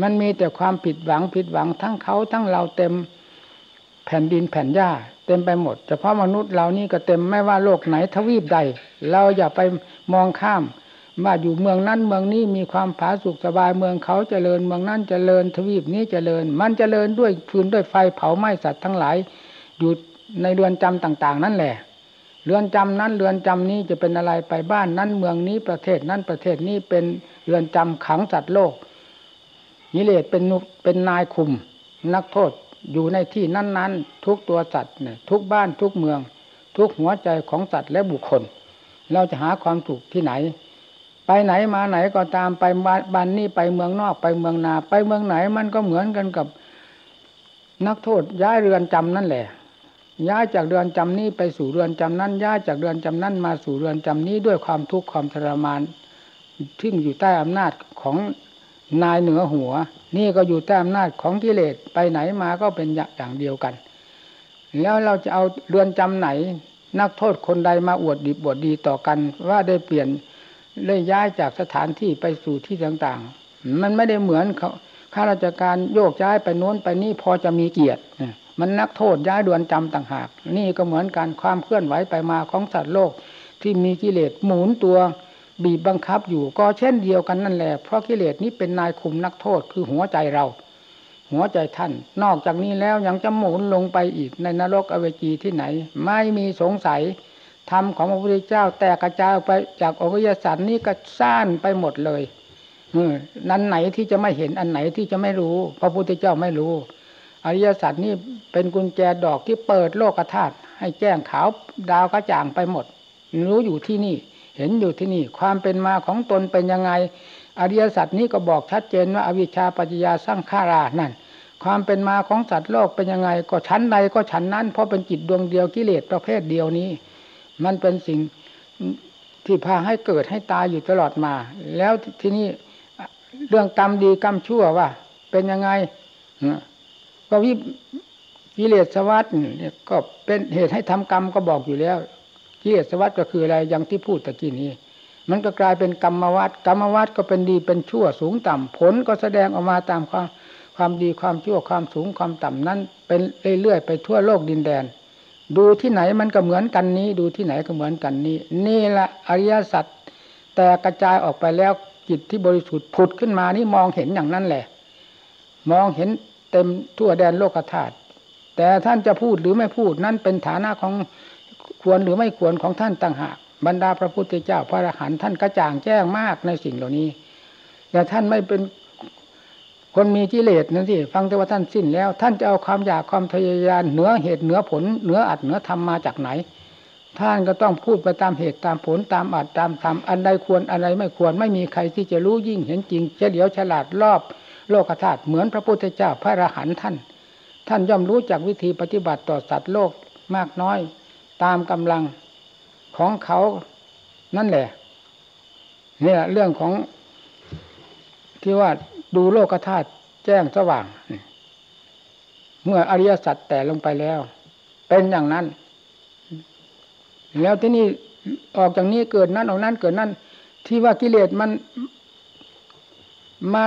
มันมีแต่ความผิดหวังผิดหวังทั้งเขาทั้งเราเต็มแผ่นดินแผ่นหญ้าเต็มไปหมดเฉพาะมนุษย์เรานี่ก็เต็มไม่ว่าโลกไหนทวีปใด เราอย่าไปมองข้าม ว่าอยู่เมืองนั้นเมืองนี้มีความผาสุกสบายเมืองเขาเจริญเมืองนั้นเจริญทวีปนี้เจริญ มันเจริญด้วยฟืนด้วยไฟเผาไหม้สัตว์ทั้งหลายอยู่ในเรือนจำต่าง ๆ นั่นแหละเรือนจำนั้นเรือนจำนี้จะเป็นอะไรไปบ้านนั้นเมืองนี้ประเทศนั้นประเทศนี้เป็นเรือนจำขังสัตว์โลกนิเลศเป็นเป็นนายคุม นักโทษอยู่ในที่นั้นๆ ทุกตัวสัตว์เนี่ยทุกบ้านทุกเมือง ทุกหัวใจของสัตว์และบุคคล เราจะหาความถูกที่ไหน ไปไหนมาไหนก็ตามไปบ้านนี้ไปเมืองนอกไปเมืองนา ไปเมืองไหนมันก็เหมือนกันกับนักโทษย้ายเรือนจำนั่นแหละ ย้ายจากเรือนจำนี้ไปสู่เรือนจำนั้น ย้ายจากเรือนจำนั้นมาสู่เรือนจำนี้ด้วยความทุกข์ความทรมานที่อยู่ใต้อำนาจของนายเหนือหัว นี่ก็อยู่ใต้อำนาจของกิเลสไปไหนมาก็เป็นอย่างเดียวกัน แล้วเราจะเอาเรือนจำไหน นักโทษคนใดมาอวดดีบวดดีต่อกัน ว่าได้เปลี่ยน ได้ย้ายจากสถานที่ไปสู่ที่ต่างๆ มันไม่ได้เหมือนเขาข้าราชการโยกย้ายไปโน้นไปนี่พอจะมีเกียรติมันนักโทษย้ายเรือนจำต่างหาก นี่ก็เหมือนการความเคลื่อนไหวไปมาของสัตว์โลก ที่มีกิเลสหมุนตัวบีบบังคับอยู่ก็เช่นเดียวกันนั่นแหละเพราะกิเลสนี้เป็นนายคุมนักโทษคือหัวใจเรา หัวใจท่าน นอกจากนี้แล้วยังจะหมุนลงไปอีกในนรกอเวจีที่ไหน ไม่มีสงสัย ธรรมของพระพุทธเจ้าแตกกระจายไปจากอริยสัจนี้ก็ซ่านไปหมดเลยนั้นไหนที่จะไม่เห็นอันไหนที่จะไม่รู้ พระพุทธเจ้าไม่รู้ อริยสัจนี่เป็นกุญแจดอกที่เปิดโลกธาตุให้แจ้งขาวดาวกระจ่างไปหมด รู้อยู่ที่นี่ เห็นอยู่ที่นี่ ความเป็นมาของตนเป็นยังไง อริยสัจนี้ก็บอกชัดเจนว่าอวิชชาปัจจยาสร้างขารานั่น ความเป็นมาของสัตว์โลกเป็นยังไง ก็ชั้นใดก็ชั้นนั้น เพราะเป็นจิตดวงเดียวกิเลสประเภทเดียวนี้ มันเป็นสิ่งที่พาให้เกิดให้ตายอยู่ตลอดมา แล้วที่นี่เรื่องกรรมดีกรรมชั่วว่า เป็นยังไงก็วิกิเลสวัฏเนี่ยก็เป็นเหตุให้ทำกรรมก็บอกอยู่แล้วกิเลสวัฏก็คืออะไรอย่างที่พูดตะกี้นี้ มันก็กลายเป็นกรรมวัฏกรรมวัฏก็เป็นดีเป็นชั่วสูงต่ำผลก็แสดงออกมาตามความความดีความชั่วความสูงความต่ำนั้น เป็นเรื่อยๆไปทั่วโลกดินแดน ดูที่ไหนมันก็เหมือนกันนี้ ดูที่ไหนก็เหมือนกันนี้ นี่แหละอริยสัจแต่กระจายออกไปแล้วจิตที่บริสุทธิ์ผุดขึ้นมานี่มองเห็นอย่างนั้นแหละ มองเห็นเต็มทั่วแดนโลกธาตุแต่ท่านจะพูดหรือไม่พูดนั่นเป็นฐานะของควรหรือไม่ควรของท่านต่างหากบรรดาพระพุทธเจ้าพระอรหันต์ท่านกระจ่างแจ้งมากในสิ่งเหล่านี้แต่ท่านไม่เป็น คนมีกิเลสนั่นสิฟังแต่ว่าท่านสิ้นแล้ว ท่านจะเอาความอยากความทะยายานเหนือเหตุเหนือผลเหนืออัดเหนือทำมมาจากไหน ท่านก็ต้องพูดไปตามเหตุตามผลตามอัดตามทำอันใดควรอันใดไม่ควรไม่มีใครที่จะรู้ยิ่งเห็นจริงเฉลียวฉลาดรอบโลกธาตุเหมือนพระพุทธเจ้าพระอรหันต์ท่าน ท่านย่อมรู้จักวิธีปฏิบัติต่อสัตว์โลกมากน้อย ตามกำลังของเขานั่นแหละเนี่ยเรื่องของ ที่ว่าดูโลกธาตุแจ้งสว่าง เมื่ออริยสัจแต่ลงไปแล้ว เป็นอย่างนั้น แล้วที่นี่ออกจากนี้เกิดนั้นออกนั้นเกิดนั้น ที่ว่ากิเลสมันมา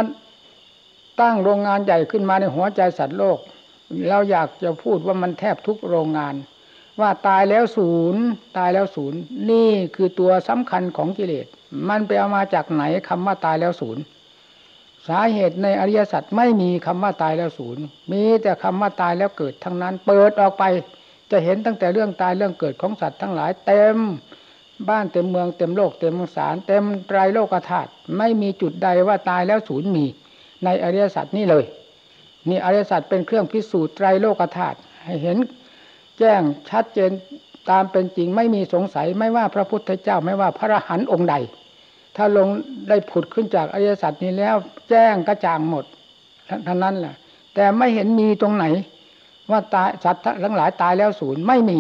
ตั้งโรงงานใหญ่ขึ้นมาในหัวใจสัตว์โลก เราอยากจะพูดว่ามันแทบทุกโรงงาน ว่าตายแล้วศูนย์ตายแล้วศูนย์นี่คือตัวสำคัญของกิเลส มันไปเอามาจากไหนคำว่าตายแล้วศูนย์ สาเหตุในอริยสัจไม่มีคำว่าตายแล้วศูนย์มีแต่คำว่าตายแล้วเกิดทั้งนั้น เปิดออกไป จะเห็นตั้งแต่เรื่องตายเรื่องเกิดของสัตว์ทั้งหลายเต็ม บ้านเต็มเมืองเต็มโลกเต็มสารเต็มไตรโลกธาตุไม่มีจุดใดว่าตายแล้วศูนย์มี ในอริยสัจนี่เลยนี่อริยสัจเป็นเครื่องพิสูจน์ไตรโลกธาตุให้เห็นแจ้งชัดเจนตามเป็นจริงไม่มีสงสัยไม่ว่าพระพุทธเจ้าไม่ว่าพระอรหันต์องค์ใด ถ้าลงได้ผุดขึ้นจากอริยสัจนี้แล้ว แจ้งกระจ่างหมดทั้งนั้นแหละแต่ไม่เห็นมีตรงไหน ว่าตายสัตว์ทั้งหลายตายแล้วศูนย์ไม่มี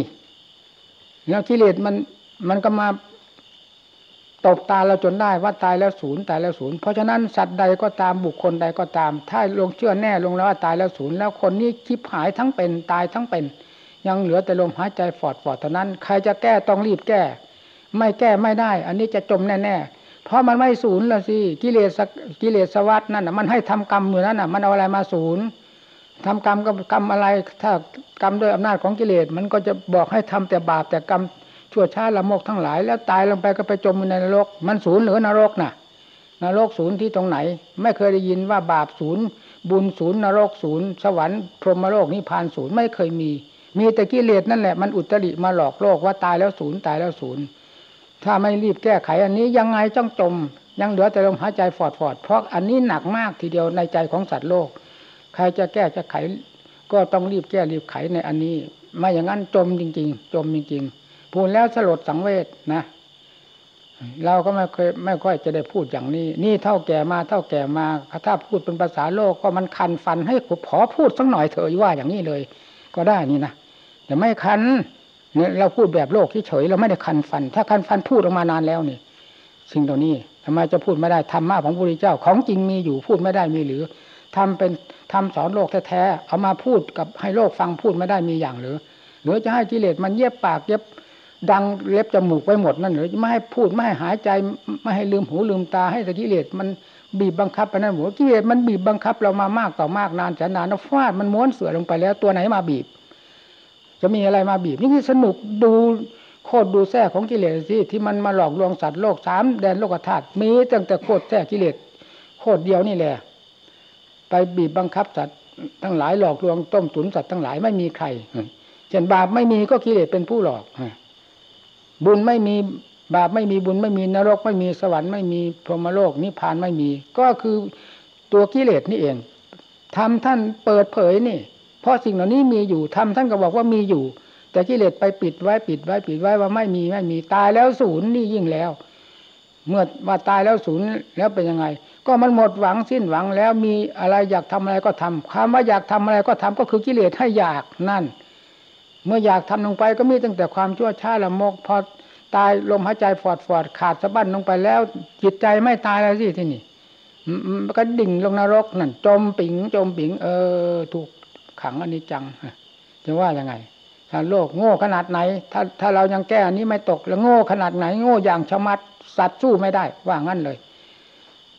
แล้วกิเลสมันมันก็มาตบตาเราจนได้ว่าตายแล้วศูนย์ตายแล้วศูนย์เพราะฉะนั้นสัตว์ใดก็ตามบุคคลใดก็ตาม ถ้าลงเชื่อแน่ลงแล้วว่าตายแล้วศูนย์แล้วคนนี้คิดหายทั้งเป็นตายทั้งเป็น ยังเหลือแต่ลมหายใจฟอดฟอดเท่านั้น ใครจะแก้ต้องรีบแก้ ไม่แก้ไม่ได้ อันนี้จะจมแน่ๆ เพราะมันไม่ศูนย์ละสิกิเลสกิเลสวัฏนั่นอะมันให้ทำกรรมเหมือยู่นั่นมันเอาอะไรมาศูนย์ทำกรรมก็กรรมอะไร ถ้ากรรมด้วยอำนาจของกิเลสมันก็จะบอกให้ทำแต่บาปแต่กรรมชั่วช้าละโมกทั้งหลาย แล้วตายลงไปก็ไปจมในนรก มันศูนย์หรือนรกน่ะ นรกศูนย์ที่ตรงไหน ไม่เคยได้ยินว่าบาปศูนย์ บุญศูนย์นรกศูนย์สวรรค์พรหมโลกนิพพานศูนย์ไม่เคยมี มีแต่กิเลสนั่นแหละมันอุตริมาหลอกโลกว่าตายแล้วศูนย์ตายแล้วศูนย์ ถ้าไม่รีบแก้ไขอันนี้ยังไงจ้องจม ยังเหลือแต่ลมหายใจฟอดฟอดเพราะอันนี้หนักมากทีเดียวในใจของสัตว์โลก ใครจะแก้จะไข ก็ต้องรีบแก้รีบไขในอันนี้ ไม่อย่างนั้นจมจริง ๆ จมจริงๆพูดแล้วสลดสังเวชนะเราก็ไม่เคยไม่ค่อยจะได้พูดอย่างนี้ นี่เท่าแก่มาเท่าแก่มาถ้าพูดเป็นภาษาโลกก็มันคันฟันให้ขอพูดสักหน่อยเถอะว่าอย่างนี้เลย ก็ได้นี่นะแต่ไม่คัน เนี่ยเราพูดแบบโลกที่เฉยเราไม่ได้คันฟัน ถ้าคันฟันพูดออกมานานแล้วนี่สิ่งตรงนี้ทำไมจะพูดไม่ได้ธรรมะของพระพุทธเจ้าของจริงมีอยู่พูดไม่ได้มีหรือทำเป็นทำสอนโลกแท้ๆเอามาพูดกับให้โลกฟังพูดไม่ได้มีอย่างหรือหรือจะให้กิเลสมันเย็บปากเย็บดังเล็บจมูกไว้หมดนั่นหรือไม่ให้พูดไม่ให้หายใจไม่ให้ลืมหูลืมตาให้สกิเลสมันบีบบังคับไปนั่นหมดกิเลสมันบีบบังคับเรามามากต่อมากนานแสนนานแล้วฟาดมันม้วนเสือลงไปแล้วตัวไหนมาบีบ จะมีอะไรมาบีบ นี่คือสนุกดูโคตรดูแท้ของกิเลสสิที่มันมาหลอกลวงสัตว์โลกสามแดนโลกธาตุมีตั้งแต่โคตรแท้กิเลสโคตรเดียวนี่แหละ ไปบีบบังคับสัตว์ทั้งหลายหลอกลวงต้มตุ๋นสัตว์ทั้งหลายไม่มีใครเช่นบาปไม่มีก็กิเลสเป็นผู้หลอกบุญไม่มีบาปไม่มีบุญไม่มีนรกไม่มีสวรรค์ไม่มีพรหมโลกนิพพานไม่มี ก็คือตัวกิเลสนี่เองทำท่านเปิดเผยนี่ เพราะสิ่งเหล่านี้มีอยู่ทำท่านก็บอกว่ามีอยู่ แต่กิเลสไปปิดไว้ปิดไว้ปิดไว้ว่าไม่มีไม่มีตายแล้วศูนย์นี่ยิ่งแล้ว เมื่อมาตายแล้วศูนย์แล้วเป็นยังไง ก็มันหมดหวังสิ้นหวังแล้วมีอะไรอยากทำอะไรก็ทำคำว่าอยากทำอะไรก็ทำก็คือกิเลสให้อยากนั่น เมื่ออยากทำลงไปก็มีตั้งแต่ความชั่วช้าละมกพอตายลมหายใจฟอดฟอดขาดสะบั้นลงไปแล้ว จิตใจไม่ตายแล้วสิที่นี่ก็ดิ่งลงนรกนั่นจมปิงจมปิงเออถูก ขังอนนี้จังจะว่ายังไง ถ้าโลกโง่ขนาดไหน ถ้าถ้าเรายังแก้อันนี้ไม่ตกแล้วโง่ขนาดไหน โง่อย่างชะมัดสัตว์สู้ไม่ได้ ว่างั้นเลย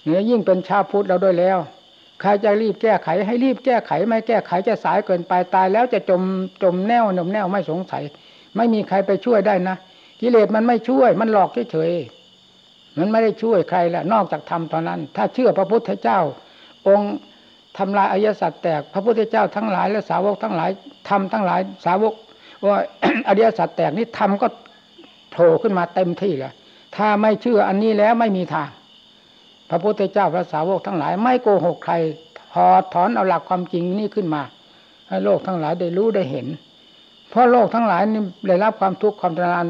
เนี่ยยิ่งเป็นชาพุทธเราด้วยแล้วใครจะรีบแก้ไขให้รีบแก้ไข ไม่แก้ไขจะสายเกินไปตายแล้วจะจมจมแนวหนมแนวไม่สงสัย ไม่มีใครไปช่วยได้นะกิเลสมันไม่ช่วย มันหลอกเฉยๆมันไม่ได้ช่วยใครละนอกจากทำเท่านั้น ถ้าเชื่อพระพุทธเจ้า องค์ ทำลายอริยสัจแตก พระพุทธเจ้าทั้งหลายและสาวกทั้งหลายทำทั้งหลายสาวก ว่าอริยสัจแตกนี่ทำก็โผล่ขึ้นมาเต็มที่แล้วถ้าไม่เชื่ออันนี้แล้วไม่มีทาง พระพุทธเจ้าพระสาวกทั้งหลาย ไม่โกหกใครถอดถอนเอาหลักความจริงนี่ขึ้นมา ให้โลกทั้งหลายได้รู้ได้เห็น เพราะโลกทั้งหลายนี่ได้รับความทุกข์ความทรมาน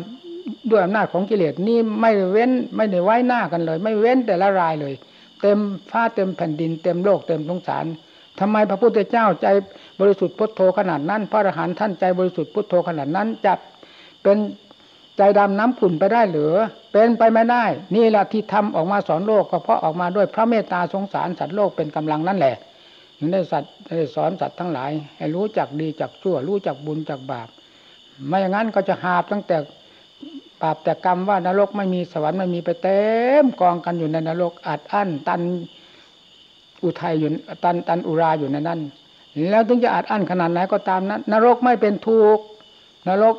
ด้วยอำนาจของกิเลสนี่ไม่เว้นไม่ได้ไว้หน้ากันเลย ไม่เว้นแต่ละรายเลย เต็มฟ้าเต็มแผ่นดินเต็มโลกเต็มสงสารทำไมพระพุทธเจ้าใจบริสุทธิ์พุทโธขนาดนั้น พระอรหันต์ท่านใจบริสุทธิ์พุทโธขนาดนั้นจะเป็นใจดำน้ำขุ่นไปได้หรือเป็นไปไม่ได้ นี่แหละที่ทำออกมาสอนโลกก็เพราะออกมาด้วยพระเมตตาสงสารสัตว์โลกเป็นกำลังนั่นแหละถึงได้สัตว์ได้สอนสัตว์ทั้งหลาย ให้รู้จักดีจักชั่ว รู้จักบุญจักบาป ไม่อย่างนั้นก็จะหาบตั้งแต่ บาปแต่กรรมว่านรกไม่มีสวรรค์ไม่มีไปเต็มกองกันอยู่ในนรกอัดอั้นตันอุทัยอยู่ตันตันอุราอยู่ในนั้นแล้วถึงจะอัดอั้นขนาดไหนก็ตามนั้น นรกไม่เป็นทุกนรก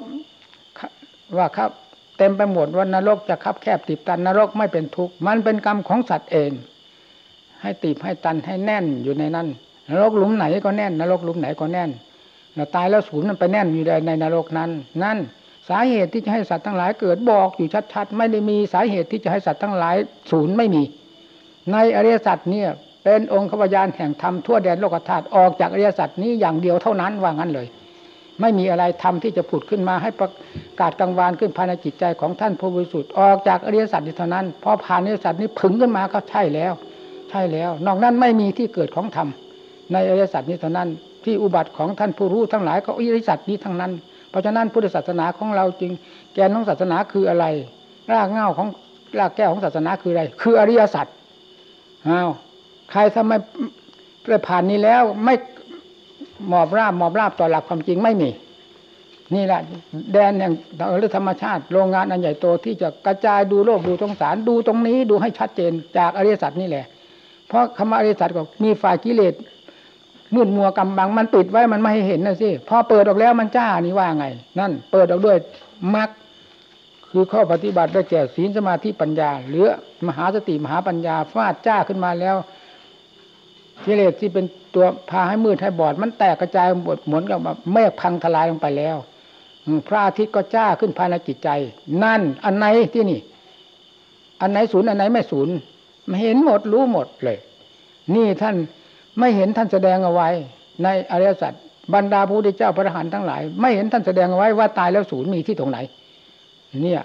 ว่าครับเต็มไปหมดว่านรกจะคับแคบติดตันนรกไม่เป็นทุกข์มันเป็นกรรมของสัตว์เอง ให้ตีบให้ตันให้แน่นอยู่ในนั้น นรกหลุมไหนก็แน่น นรกหลุมไหนก็แน่นเราตายแล้วสูญมันไปแน่นอยู่ในนรกนั้น นั่นาเหตุที่จะให้สัตว์ทั้งหลายเกิดบอกอยู่ชัดๆ ไม่ได้มีสาเหตุที่จะให้สัตว์ทั้งหลายศูนย์ไม่มี ในอริยสัจเนี่ยเป็นองค์ขบยานแห่งธรรมทั่วแดนโลกธาตุออกจากอริยสัจนี้อย่างเดียวเท่านั้นว่างั้นเลย ไม่มีอะไรทำที่จะผุดขึ้นมาให้ประกาศกลางวานขึ้นภายในจิตใจของท่านผู้บริสุทธิ์ออกจากอริยสัจนี้เท่านั้นพอผ่านอริยสัจนี้ผึ่งขึ้นมาก็ใช่แล้ว ใช่แล้ว นอกนั้นไม่มีที่เกิดของธรรมในอริยสัจนี้เท่านั้น ที่อุบัติของท่านผู้รู้ทั้งหลายก็อริยสัจนี้ทั้งนั้น เพราะฉะนั้นพุทธศาสนาของเราจึงแกนของศาสนาคืออะไร รากเหง้าของรากแก้วของศาสนาคืออะไร คืออริยสัจอ้าวใครทำไมไปผ่านนี้แล้วไม่หมอบราบหมอบราบต่อหลักความจริงไม่มี นี่แหละแดนแห่งหรือธรรมชาติ โรงงานอันใหญ่โตที่จะกระจายดูโลกดูสงสารดูตรงนี้ดูให้ชัดเจนจากอริยสัจนี่แหละ เพราะคำว่าอริยสัจก็มีฝ่ายกิเลส มืดมัวกำบังมันปิดไว้มันไม่ให้เห็นนะสิพอเปิดออกแล้วมันจ้านี่ว่าไง นั่น เปิดออกด้วยมรรคคือข้อปฏิบัติได้แก่ศีลสมาธิปัญญาหรือมหาสติมหาปัญญาฟาดจ้าขึ้นมาแล้วกิเลสที่เป็นตัวพาให้มืดให้บอด มันแตกกระจายหมดหมือนกับเมฆพังทลายลงไปแล้วพระอาทิตย์ก็จ้าขึ้นภายในจิตใจ นั่น อันไหนที่นี่ อันไหนศูนย์อันไหนไม่ศูนย์เห็นหมดรู้หมดเลย นี่ท่าน ไม่เห็นท่านแสดงเอาไว้ ในอริยสัจบรรดาพระพุทธเจ้าพระอรหันต์ทั้งหลาย ไม่เห็นท่านแสดงเอาไว้ว่าตายแล้วศูนย์มีที่ตรงไหน เนี่ย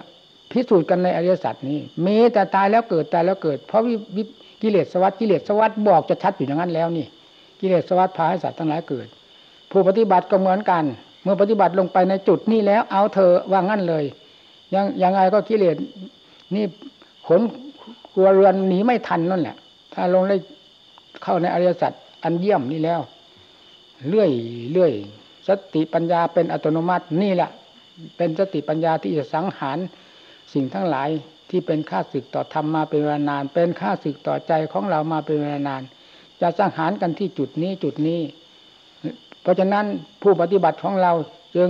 พิสูจน์กันในอริยสัจนี้มีแต่ตายแล้วเกิดตายแล้วเกิด เพราะวิกิเลสสวัสดิ์กิเลสสวัสดิ์บอกจะชัดอยู่อย่างนั้นแล้วนี่ กิเลสสวัสดิ์พาให้สัตว์ทั้งหลายเกิด ผู้ปฏิบัติก็เหมือนกัน เมื่อปฏิบัติลงไปในจุดนี้แล้วเอาเธอว่างั้นเลยยังยังไงก็กิเลสนี่ขนกลัวเรือนหนีไม่ทันนั่นแหละ ถ้าลงได้ เข้าในอริยสัจอันเยี่ยมนี่แล้วเรื่อยเรื่อยสติปัญญาเป็นอัตโนมัตินี่แหละเป็นสติปัญญาที่จะสังหารสิ่งทั้งหลายที่เป็นค่าศึกต่อธรรมมาเป็นเวลานาน เป็นค่าศึกต่อใจของเรามาเป็นเวลานาน จะสังหารกันที่จุดนี้จุดนี้ เพราะฉะนั้นผู้ปฏิบัติของเราจึง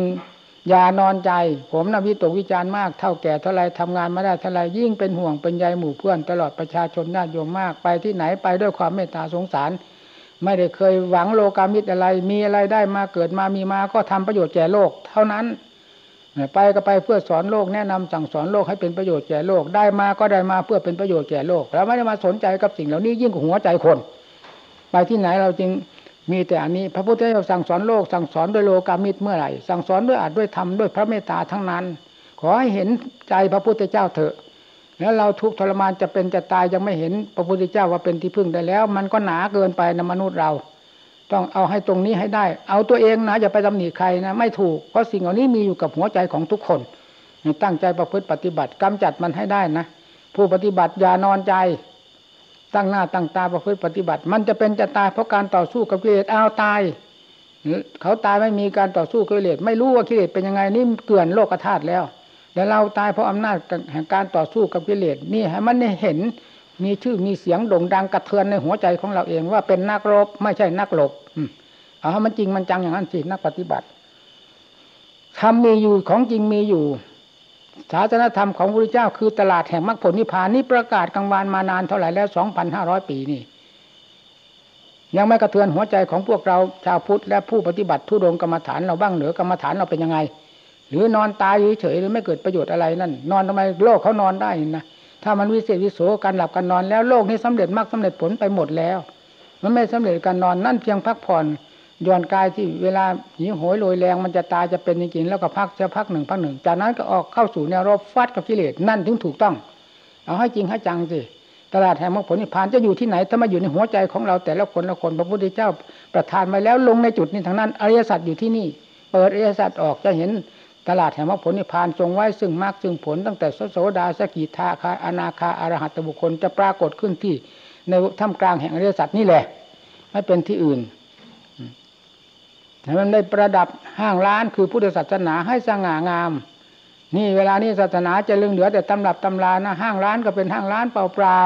อย่านอนใจ ผมนวิตกวิจารณ์มากเท่าแก่เท่าไรทำงานมาได้เท่าไรยิ่งเป็นห่วงเป็นใยหมู่เพื่อนตลอดประชาชนญาโยมมากไปที่ไหนไปด้วยความเมตตาสงสาร ไม่ได้เคยหวังโลกามิตรอะไร มีอะไรได้มาเกิดมามีมาก็ทำประโยชน์แก่โลก เท่านั้นไปก็ไปเพื่อสอนโลกแนะนำสั่งสอนโลกให้เป็นประโยชน์แก่โลกได้มาก็ได้มาเพื่อเป็นประโยชน์แก่โลก แล้วไม่ได้มาสนใจกับสิ่งเหล่านี้ยิ่งกว่าหัวใจคน ไปที่ไหนเราจึง มีแต่อันนี้พระพุทธเจ้าสั่งสอนโลกสั่งสอนด้วยโลกามิตรเมื่อไหร่สั่งสอนด้วยอาจด้วยธรรมด้วยพระเมตตาทั้งนั้น ขอให้เห็นใจพระพุทธเจ้าเถอะ แล้วเราทุกทรมานจะเป็นจะตายยังไม่เห็นพระพุทธเจ้าว่าเป็นที่พึ่งได้แล้ว มันก็หนาเกินไปนะมนุษย์เรา ต้องเอาให้ตรงนี้ให้ได้ เอาตัวเองนะอย่าไปตำหนิใครนะไม่ถูกเพราะสิ่งเหล่านี้มีอยู่กับหัวใจของทุกคนตั้งใจประพฤติปฏิบัติกำจัดมันให้ได้นะผู้ปฏิบัติอย่านอนใจ ตั้งหน้าตั้งตาประพฤติปฏิบัติ มันจะเป็นจะตายเพราะการต่อสู้กับกิเลสเอาตายเขาตายไม่มีการต่อสู้กับกิเลสไม่รู้ว่ากิเลสเป็นยังไงนี่เกลื่อนโลกธาตุแล้วแต่เราตายเพราะอำนาจแห่งการต่อสู้กับกิเลสนี่ให้มันเห็นมีชื่อมีเสียงโด่งดังกระเทือนในหัวใจของเราเองว่าเป็นนักรบไม่ใช่นักหลบเอาให้มันจริงมันจังอย่างนั้นสินักปฏิบัติทำมีอยู่ของจริงมีอยู่ ศาสนธรรมของพระพุทธเจ้าคือตลาดแห่งมรรคผลนิพพานนี่ประกาศกลางวันมานานเท่าไหร่แล้วสองพันห้าร้อยปีนี่ ยังไม่กระเทือนหัวใจของพวกเราชาวพุทธและผู้ปฏิบัติทุดงกรรมฐานเราบ้างเหนือกรรมฐานเราเป็นยังไง หรือนอนตายเฉยหรือไม่เกิดประโยชน์อะไรนั่น นอนทำไมโลกเขานอนได้นะถ้ามันวิเศษวิโสการหลับการนอนแล้วโลกนี้สำเร็จมากสำเร็จผลไปหมดแล้ว มันไม่สำเร็จการนอนนั่นเพียงพักผ่อน ย่อนกายที่เวลาหิวโหยโรยแรงมันจะตายจะเป็นจริงๆแล้วก็พักจะพักหนึ่งพักหนึ่งจากนั้นก็ออกเข้าสู่แนวรบฟัดกับกิเลสนั่นถึงถูกต้อง เอาให้จริงให้จังสิตลาดแห่งมรรคผลนิพพานจะอยู่ที่ไหนถ้ามาอยู่ในหัวใจของเราแต่ละคนละคนพระพุทธเจ้าประทานมาแล้วลงในจุดนี้ทั้งนั้นอริยสัจอยู่ที่นี่ เปิดอริยสัจออกจะเห็นตลาดแห่งมรรคผลนิพพานทรงไว้ซึ่งมรรคซึ่งผลตั้งแต่โสดาสกิทาคาอนาคาอรหัตบุคคลจะปรากฏขึ้นที่ในท่ามกลางแห่งอริยสัจนี่แหละ ไม่เป็นที่อื่น ให้มันได้ประดับห้างร้านคือพุทธศาสนาให้สง่างาม นี่เวลานี้ศาสนาจะลึงเหลือ แต่ตำรับตำรานะห้างร้านก็เป็นห้างร้านเปล่า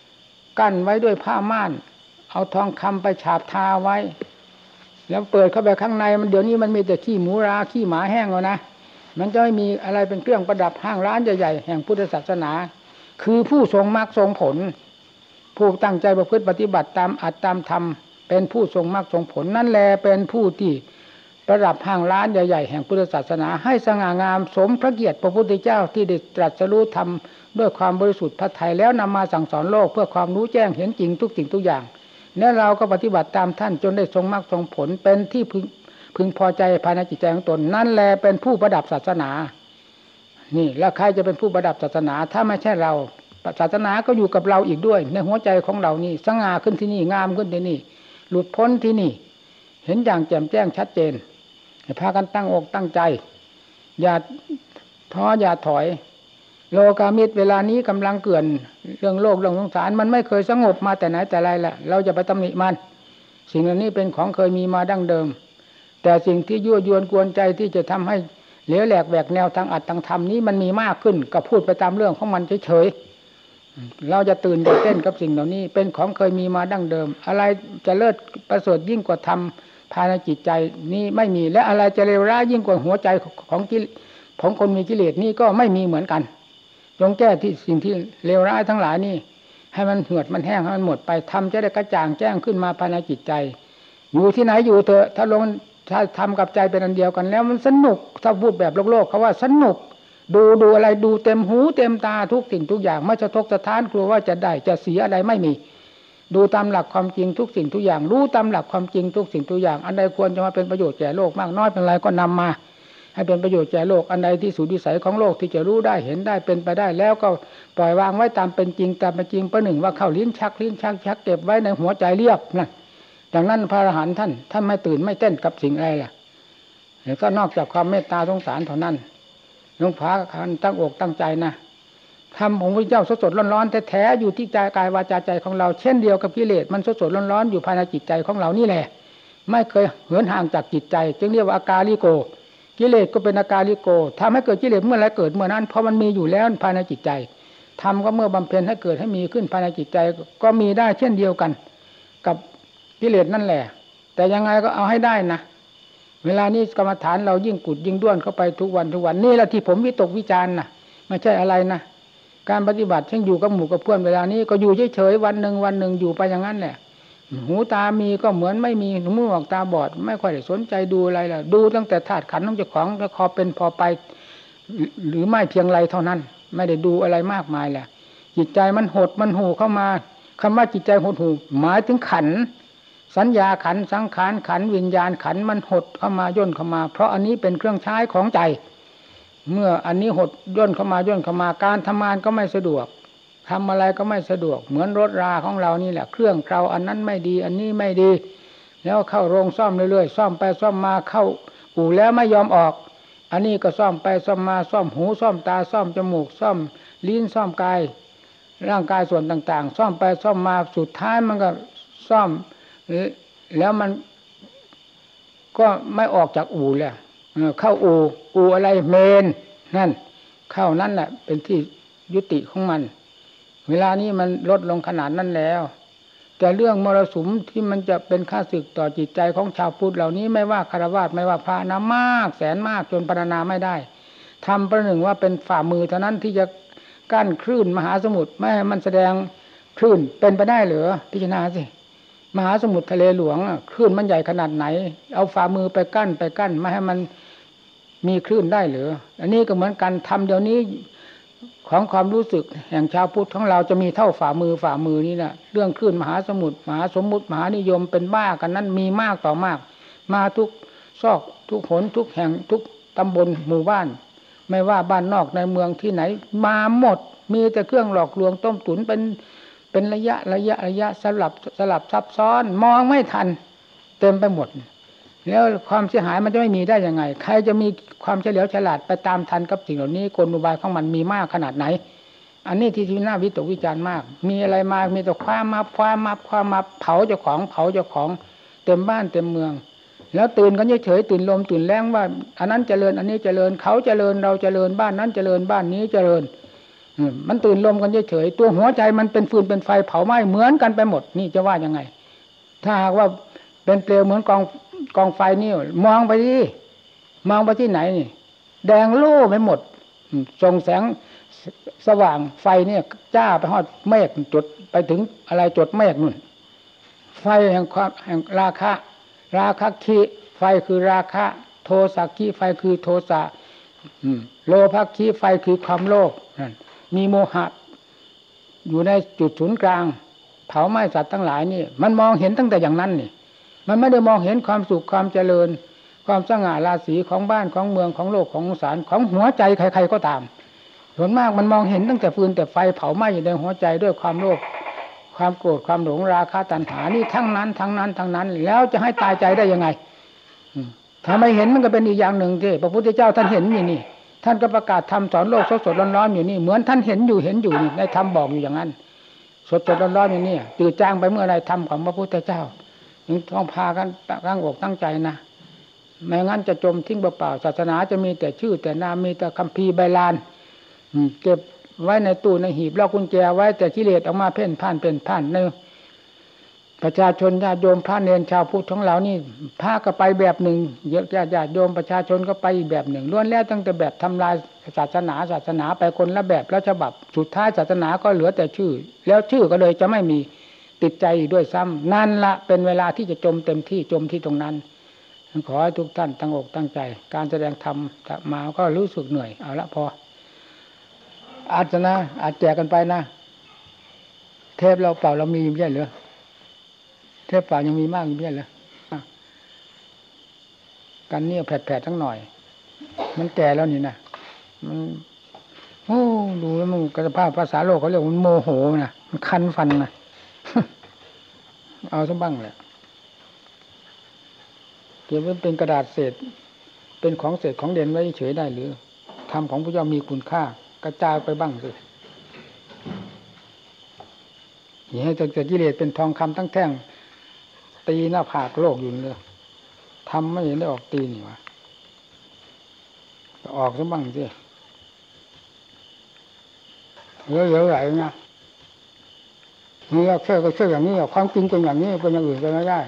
ๆกั้นไว้ด้วยผ้าม่าน เอาทองคำไปฉาบทาไว้ แล้วเปิดเข้าไปข้างในมันเดี๋ยวนี้มันมีแต่ขี้หมูราขี้หมาแห้งแล้วนะมันจะไม่มีอะไรเป็นเครื่องประดับห้างร้านใหญ่ๆแห่งพุทธศาสนา คือผู้ทรงมรรคทรงผล ผู้ตั้งใจประพฤติปฏิบัติตามอัตตามธรรม เป็นผู้ทรงมรรคทรงผลนั่นแหละเป็นผู้ที่ประดับห้างร้านใหญ่ๆแห่งพุทธศาสนาให้สง่างามสมพระเกียรติพระพุทธเจ้าที่ได้ตรัสรู้ธรรมด้วยความบริสุทธิ์พระทัยแล้วนำมาสั่งสอนโลกเพื่อความรู้แจ้งเห็นจริงทุกสิ่งทุกอย่าง แล้วเราก็ปฏิบัติตามท่านจนได้ทรงมรรคทรงผลเป็นที่พึงพึงพอใจภายในจิตใจของตนนั่นแหละเป็นผู้ประดับศาสนา นี่แล้วใครจะเป็นผู้ประดับศาสนา ถ้าไม่ใช่เราศาสนาก็อยู่กับเราอีกด้วย ในหัวใจของเรานี่สง่าขึ้นที่นี่งามขึ้นที่นี่ หลุดพ้นที่นี่ เห็นอย่างแจ่มแจ้งชัดเจนพากันตั้งอกตั้งใจ อย่าท้ออย่าถอย โลกามิตรเวลานี้กำลังเกินเรื่องโลกเรื่องสงสาร มันไม่เคยสงบมาแต่ไหนแต่ไรแหละเราจะไปตำหนิมัน สิ่งเหล่านี้เป็นของเคยมีมาดั้งเดิม แต่สิ่งที่ยั่วยวนกวนใจที่จะทำให้เหลวแหลกแหวกแนวทางอัดทางธรรมนี้มันมีมากขึ้นก็พูดไปตามเรื่องของมันเฉยๆ เราจะตื่นจะเต้นกับสิ่งเหล่านี้ เป็นของเคยมีมาดั้งเดิม อะไรจะเลิศประเสริฐยิ่งกว่าธรรมภายในจิตใจนี้ไม่มีและอะไรจะเลวร้ายยิ่งกว่าหัวใจของของคนมีกิเลสนี่ก็ไม่มีเหมือนกันจงแก้ที่สิ่งที่เลวร้ายทั้งหลายนี่ ให้มันเหือดมันแห้งให้มันหมดไปทำจะได้กระจ่างแจ้งขึ้นมาภายในจิตใจ อยู่ที่ไหนอยู่เถอะถ้าลงถ้าทำกับใจเป็นอันเดียวกันแล้วมันสนุกถ้าพูดแบบโลกโลกเขาว่าสนุก ดูดูอะไรดูเต็มหูเต็มตาทุกสิ่งทุกอย่างไม่จะทกสะท้านกลัวว่าจะได้จะเสียอะไรไม่มี ดูตามหลักความจริงทุกสิ่งทุกอย่าง รู้ตามหลักความจริงทุกสิ่งทุกอย่าง อันใดควรจะมาเป็นประโยชน์แก่โลกมากน้อยเป็นไรก็นำมา ให้เป็นประโยชน์แก่โลกอันใดที่สุดวิสัยของโลกที่จะรู้ได้เห็นได้เป็นไปได้แล้วก็ปล่อยวางไว้ตามเป็นจริงตามเป็นจริงประหนึ่งว่าเข้าลิ้นชักลิ้นชักชักเก็บไว้ในหัวใจเรียบนั่นดังนั้นพระอรหันต์ท่านท่านไม่ตื่นไม่เต้นกับสิ่งอะไรล่ะก็นอกจากความเมตตาสงสารเท่านั้น หลวงพ่อตั้งอกตั้งใจนะทำของพระเจ้าสดสดร้อนๆแท้ๆอยู่ที่ใจกายวาจาใจของเราเช่นเดียวกับกิเลสมันสดสดร้อนๆอยู่ภายในจิตใจของเรานี่แหละ ไม่เคยเหินห่างจากจิตใจ จึงเรียกว่าอาการลิโก กิเลสก็เป็นอาการลิโกทำให้เกิดกิเลสเมื่อไรเกิดเมื่อนั้น เพราะมันมีอยู่แล้วภายในจิตใจทำก็เมื่อบำเพ็ญให้เกิดให้มีขึ้นภายในจิตใจก็มีได้เช่นเดียวกัน กับกิเลสนั่นแหละ แต่ยังไงก็เอาให้ได้นะ เวลานี้กรรมฐานเรายิ่งกุดยิ่งด้วนเข้าไปทุกวันทุกวันนี่แหละที่ผมวิตกวิจารณ์นะไม่ใช่อะไรนะการปฏิบัติเช่นอยู่กับหมู่กับเพื่อนเวลานี้ก็อยู่เฉยๆวันหนึ่งวันหนึ่งอยู่ไปอย่างนั้นแหละหูตามีก็เหมือนไม่มีหูมือออกตาบอด ไม่ค่อยได้สนใจดูอะไรล่ะดูตั้งแต่ธาตุขันธ์ของเจ้าของแล้วพอเป็นพอไป หรือไม่เพียงไรเท่านั้น ไม่ได้ดูอะไรมากมายแหละจิตใจมันหดมันหูเข้ามาคำว่าจิตใจหดหูหมายถึงขัน สัญญาขันสังขารขันวิญญาณขันมันหดเข้ามาย่นเข้ามา เพราะอันนี้เป็นเครื่องใช้ของใจ เมื่ออันนี้หดย่นเข้ามาย่นเข้ามาการทำงานก็ไม่สะดวกทำอะไรก็ไม่สะดวก เหมือนรถราของเรานี่แหละ เครื่องเราอันนั้นไม่ดี อันนี้ไม่ดี แล้วเข้าโรงซ่อมเรื่อยๆซ่อมไปซ่อมมาเข้าอู่แล้วไม่ยอมออก อันนี้ก็ซ่อมไปซ่อมมาซ่อมหูซ่อมตาซ่อมจมูกซ่อมลิ้นซ่อมกายร่างกายส่วนต่าง ๆ ซ่อมไปซ่อมมาสุดท้ายมันก็ซ่อม แล้วมันก็ไม่ออกจากอู่แล้วเข้าอู่อู่อะไรเมนนั่น เข้านั่นแหละเป็นที่ยุติของมัน เวลานี้มันลดลงขนาดนั้นแล้ว แต่เรื่องมรสุมที่มันจะเป็นค่าศึกต่อจิตใจของชาวพุทธเหล่านี้ไม่ว่าคารวะไม่ว่าพระนะมาก แสนมากจนปรนนาไม่ได้ทำประหนึ่งว่าเป็นฝ่ามือเท่านั้นที่จะกั้นคลื่นมหาสมุทรไม่ให้มันแสดงคลื่นเป็นไปได้หรือพิจารณาสิ มหาสมุทรทะเลหลวงคลื่นมันใหญ่ขนาดไหน เอาฝ่ามือไปกั้นไปกั้นไม่ให้มันมีคลื่นได้หรืออันนี้ก็เหมือนกันทำเดี๋ยวนี้ของความรู้สึกแห่งชาวพุทธของเราจะมีเท่าฝ่ามือฝ่ามือนี่แหละเรื่องคลื่นมหาสมุทรมหาสมมุติมหานิยมเป็นบ้ากันนั้นมีมากต่อมาก มาทุกซอกทุกหนทุกแห่งทุกตำบลหมู่บ้าน ไม่ว่าบ้านนอกในเมืองที่ไหน มาหมดมีแต่เครื่องหลอกลวงต้มตุ๋นเป็น เป็นระยะระยะระยะสลับสลับซับซ้อน มองไม่ทัน เต็มไปหมด แล้วความเสียหายมันจะไม่มีได้ยังไง ใครจะมีความเฉลียวฉลาดไปตามทันกับสิ่งเหล่านี้กลอุบายของมันมีมากขนาดไหน อันนี้ที่ที่น่าวิตกวิจารณ์มาก มีอะไรมามีแต่ความมาความมาความมาเผาเจ้าของเผาเจ้าของเต็มบ้านเต็มเมือง แล้วตื่นกันเฉยๆตื่นลมตื่นแรงว่า อันนั้นเจริญอันนี้เจริญเขาเจริญเราเจริญบ้านนั้นเจริญบ้านนี้เจริญ มันตื่นลมกันเฉยๆตัวหัวใจมันเป็นฟืนเป็นไฟเผาไหม้เหมือนกันไปหมด นี่จะว่ายังไง ถ้าหากว่าเป็นเปลวเหมือนกองกองไฟนี่มองไปที่มองไปที่ไหนนี่ แดงโล่ไปหมดส่งแสงสว่างไฟเนี่ย จ้าไปหอดเมฆจุดไปถึงอะไรจดเมฆนู่น ไฟแห่งความแห่งราคะ ราคะคีไฟคือราคะ โทสักคีไฟคือโทสะโลภคีไฟคือความโลภนั่น มีโมหะ อยู่ในจุดศูนย์กลาง เผาไหม้สัตว์ทั้งหลายนี่ มันมองเห็นตั้งแต่อย่างนั้นนี่ มันไม่ได้มองเห็นความสุขความเจริญ ความสง่าราศีของบ้านของเมืองของโลกของสารของหัวใจใคร ๆก็ตามส่วนมากมันมองเห็นตั้งแต่ฟืนแต่ไฟเผาไหม้อยู่ในหัวใจด้วยความโลภความโกรธความหลงราคะตัณหานี่ทั้งนั้นทั้งนั้นทั้งนั้น แล้วจะให้ตายใจได้ยังไงถ้าไม่เห็นมันก็เป็นอีกอย่างหนึ่งที่พระพุทธเจ้าท่านเห็นนี่นี่ ท่านก็ประกาศทำสอนโลกสดสดร้อนๆอยู่นี่เหมือนท่านเห็นอยู่เห็นอยู่นี่ในธรรมบอกอยู่อย่างนั้น สดสดร้อนๆอยู่นี่ตื่นจ้างไปเมื่อไรธรรมของพระพุทธเจ้ายังต้องพากันตั้งอกตั้งใจนะไม่งั้นจะจมทิ้งเปล่าศาสนาจะมีแต่ชื่อ แต่นามมีแต่คัมภีใบลานเก็บไว้ในตู้ในหีบล็อกกุญแจไว้แต่กิเลสออกมาเพ่นพ่านเป็นพ่านใน ประชาชนญาติโยมพระเนรชาวพุทธของเรานี่พระก็ไปแบบหนึ่งเยอะญาติโยมประชาชนก็ไปอีกแบบหนึ่งล้วนแล้วตั้งแต่แบบทำลายศาสนาศาสนาไปคนละแบบแล้วฉบับสุดท้ายศาสนาก็เหลือแต่ชื่อ แล้วชื่อก็เลยจะไม่มีติดใจด้วยซ้ำนั่นละเป็นเวลาที่จะจมเต็มที่จมที่ตรงนั้น ขอให้ทุกท่านตั้งอกตั้งใจ การแสดงธรรมมาก็รู้สึกเหนื่อยเอาละพออาจจะนะอาจแจกกันไปนะ เทปเราเปล่าเรามีไม่ใช่หรือ เทปเปล่ายังมีมากอยู่ไม่ใช่หรอกันเนี่ยแผดๆทั้งหน่อย มันแก่แล้วนี่นะมันโอ้ดูแล้วมันกระภาพภาษาโลกเขาเรียกมันโมโหนะมันคันฟันนะเอาซะบ้างแหละเก็บไว้เป็นกระดาษเศษ เป็นของเศษของเด่นไว้เฉยได้หรือทำของพระเจ้ามีคุณค่า กระจายไปบ้างสิอย่าให้จะกิเลสเป็นทองคำทั้งแท่ง ตีหน้าผากโลกอยู่เลยทำไม่เห็นได้ออกตีนี่วะออกซะบ้างสิเยอะๆไหลนะเมื่อเชื่อก็เชื่ออย่างนี้ความจริงเป็นอย่างนี้เป็นอย่างอื่นไปไม่ได้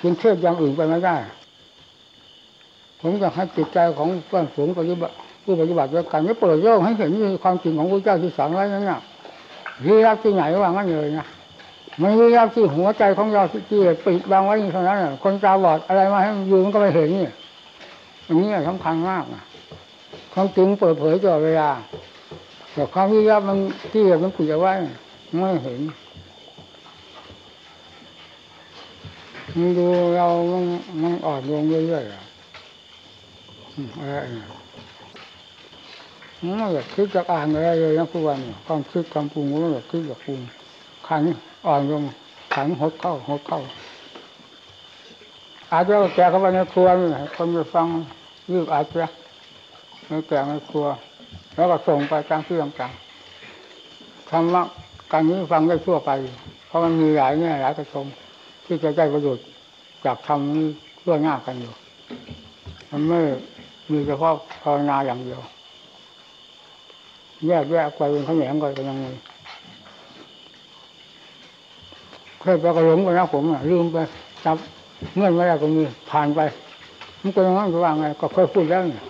คุณเชื่ออย่างอื่นไปไม่ได้ ผมจะให้จิตใจของเพื่อนฝูงปฏิบัติผู้ปฏิบัติด้วยกันไม่เปิดโลกให้เห็นความจริงของพระเจ้าที่สอนไว้นั่นน่ะวิรักที่ไหนว่างั้นเลยนะ ไม่วิรักที่หัวใจของเราที่ปิดบังไว้เท่านั้นคนตาบอดอะไรมาให้อยู่มันก็ไม่เห็นนี่อย่างนี้สำคัญมากะความจริงเปิดเผยตลอดเวลาแต่ความวิรักมันที่มันปิดเอาไว้ไม่เห็นมันดูเรามันมันอ่อนลงเรื่อยๆอะอะไรเนี่ยไม่อยากคิดจะอ่านอะไรเลยนะทุกวันความคิดความปรุงไม่อยากคิดอยากปรุง ขันอ่อนลงขันหดเข้าหดเข้า อาจจะแกเข้าไปในครัวนี่คนไปฟังยืบอาจจะไม่แกในครัว แล้วก็ส่งไปตามที่ต่างๆธรรมะการนี้ฟังได้ทั่วไป เพราะมันมีหลายแง่หลายกระทงที่จะได้ประโยชน์จากธรรมนี้เพื่อหน้ากันอยู่ มันไม่มีเฉพาะภาวนาอย่างเดียว แยกแยกไปเป็นขแขนงก็ยังมี เคยไปกระหลงไปนะผมลืมไปจับเงื่อนไว้แล้วก็มีผ่านไปมันก็ยังไม่ว่าไงก็เคยพูดแล้วเนี่ย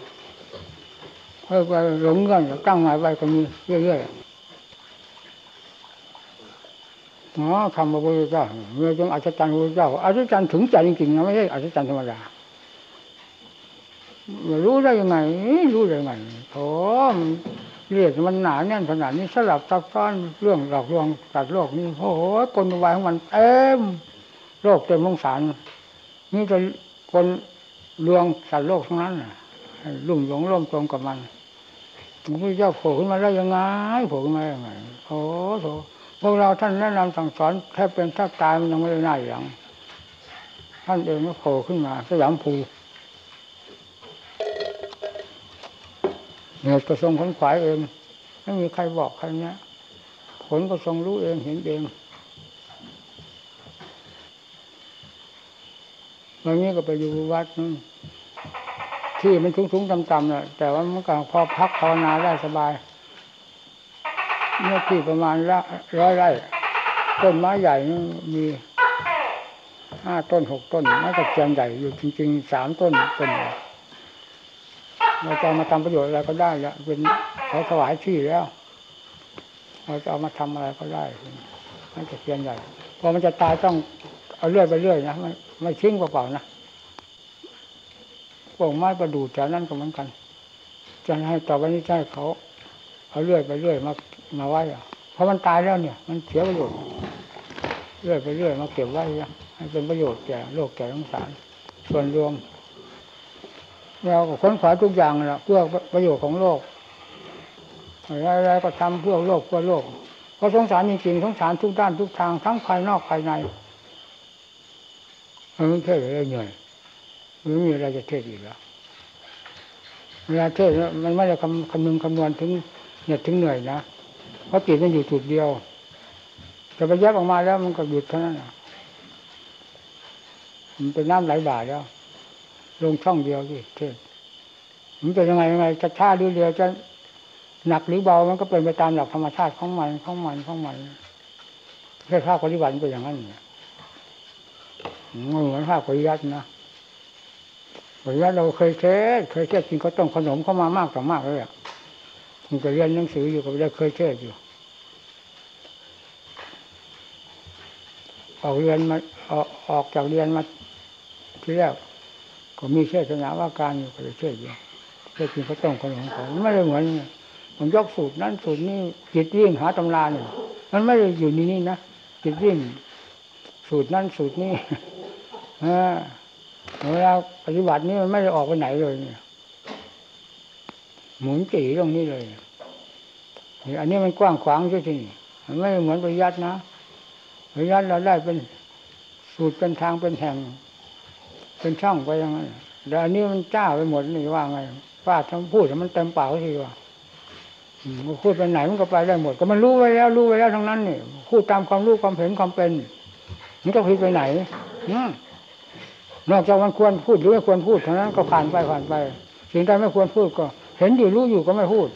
เคยไปหลงเงื่อนตั้งหมายไปก็มีเรื่อยๆอ๋อคำพระพุทธเจ้าเมื่อจงอัศจรรย์พระพุทธเจ้าอัศจรรย์ถึงใจจริงๆนะไม่ใช่อัศจรรย์ธรรมดารู้ได้ยังไง รู้ได้ยังไงโอมัน เรียกมันหนาแน่นขนาดนี้สลับซับซ้อนเรื่องหลอกลวงตัดโลกนี่โอ้โหกลวายของมันเต็มโลกเต็มมงสารนี่จะคนลวงสัตว์โลกทั้งนั้นลุ่มหลงล่มจมกับมันพระพุทธเจ้าโผล่ขึ้นมาได้ยังไงโผล่ขึ้นมาได้ยังไงโอ้โหพวกเราท่านแนะนำสั่งสอนแทบเป็นแทบตายมันยังไม่ได้หน่าอย่างท่านเองก็โผล่ขึ้นมาสยามภู เหตุก็ทรงขนขวายเองไม่มีใครบอกใครเนี้ยผลก็ทรงรู้เองเห็นเองวันนี้ก็ไปอยู่วัดนึงที่มันสูงๆต่ำๆเนี่ยแต่ว่ามันก็พอพักภาวนาได้สบายเนื้อที่ประมาณร้อยไร่ต้นไม้ใหญ่มีห้าต้นหกต้นไม้ตะเคียนใหญ่อยู่จริงๆสามต้นต้น เราจะมาทำประโยชน์อะไรก็ได้ล้วเป็นเขาถวายที่แล้ว เราจะเอามาทำอะไรก็ได้ไม่จะเพียนใหญ่พอมันจะตายต้องเอาเรื่อยไปเรื่อยนะไม่ไม่ทิ้งเปล่าๆนะพวกไม้ประดู่แถวนั้นก็เหมือนกัน จะให้ต่อไปนี้ใช่เขาเอาเรื่อยไปเรื่อยมามาไว้อะเพราะมันตายแล้วเนี่ย มันเสียประโยชน์เรื่อยไปเรื่อยมาเก็บไว้ให้เป็นประโยชน์แก่โลกแก่สงสาร ส่วนรวม เราก็ค้นคว้าทุกอย่างแหละเพื่อประโยชน์ของโลกอะไรๆก็ทำเพื่อโลกเพื่อโลกเพราะสงสารจริงๆสงสารทุกด้านทุกทางทั้งภายนอกภายในมันไม่เทศเลยเหนื่อยไม่มีอะไรจะเทศอีกแล้วเวลาเทศมันไม่ได้คำคำนึงคำนวณถึงเหน็ดถึงเหนื่อยนะเพราะจิตมันอยู่จุดเดียวจะไปแยกออกมาแล้วมันก็หยุดเท่านั้นมันเป็นน้ำไหลบ่าแล้ว ลงช่องเดียวสิเทศมันเป็นยังไงยังไงจะช้าหรือเร็วจะหนักหรือเบามันก็เป็นไปตามหลักธรรมชาติของมันของมันของมันแค่ภาคปฏิบัติเป็นอย่างนั้นเนี่ยเหมือนภาคปริยัตินะปริยัติเราเคยเทศเคยเทศกินข้าวต้มขนมเข้ามามากต่อมากเลยอะมันก็เรียนหนังสืออยู่ก็ได้เคยเทศอยู่ออกเรียนมาออกจากเรียนมาที่แรก ก็มีเทศนาว่าการอยู่ก็เลยเทศอยู่เทศกินข้าวต้มขนมของไม่ได้เหมือนมันยกสูตรนั้นสูตรนี้จิตวิ่งหาตำราเนี่ยมันไม่ได้อยู่นี่นี่นะจิตวิ่ง สูตรนั้นสูตรนี้เวลาปฏิบัตินี้มันไม่ได้ออกไปไหนเลยเนี่ยหมุนจีตรงนี้เลยอันนี้มันกว้างขวางใช่ไหมมันไม่เหมือนปริยัตินะปริยัติเราได้เป็นสูตรเป็นทางเป็นแห่ง เป็นช่องไปยังไงแต่อันนี้มันจ้าไปหมดนี่ว่าไงฟาดทั้งพูดมันเต็มปากทีว่าอืมพูดไปไหนมันก็ไปได้หมด ก็มันรู้ไว้แล้ว รู้ไว้แล้วทั้งนั้นนี่พูดตามความรู้ความเห็นความเป็น มันก็ผิดไปไหนนอกจากมันควรพูดหรือไม่ควรพูดเท่านั้นก็ผ่านไปผ่านไปสิ่งใดไม่ควรพูดก็ เห็นอยู่รู้อยู่ก็ไม่พูด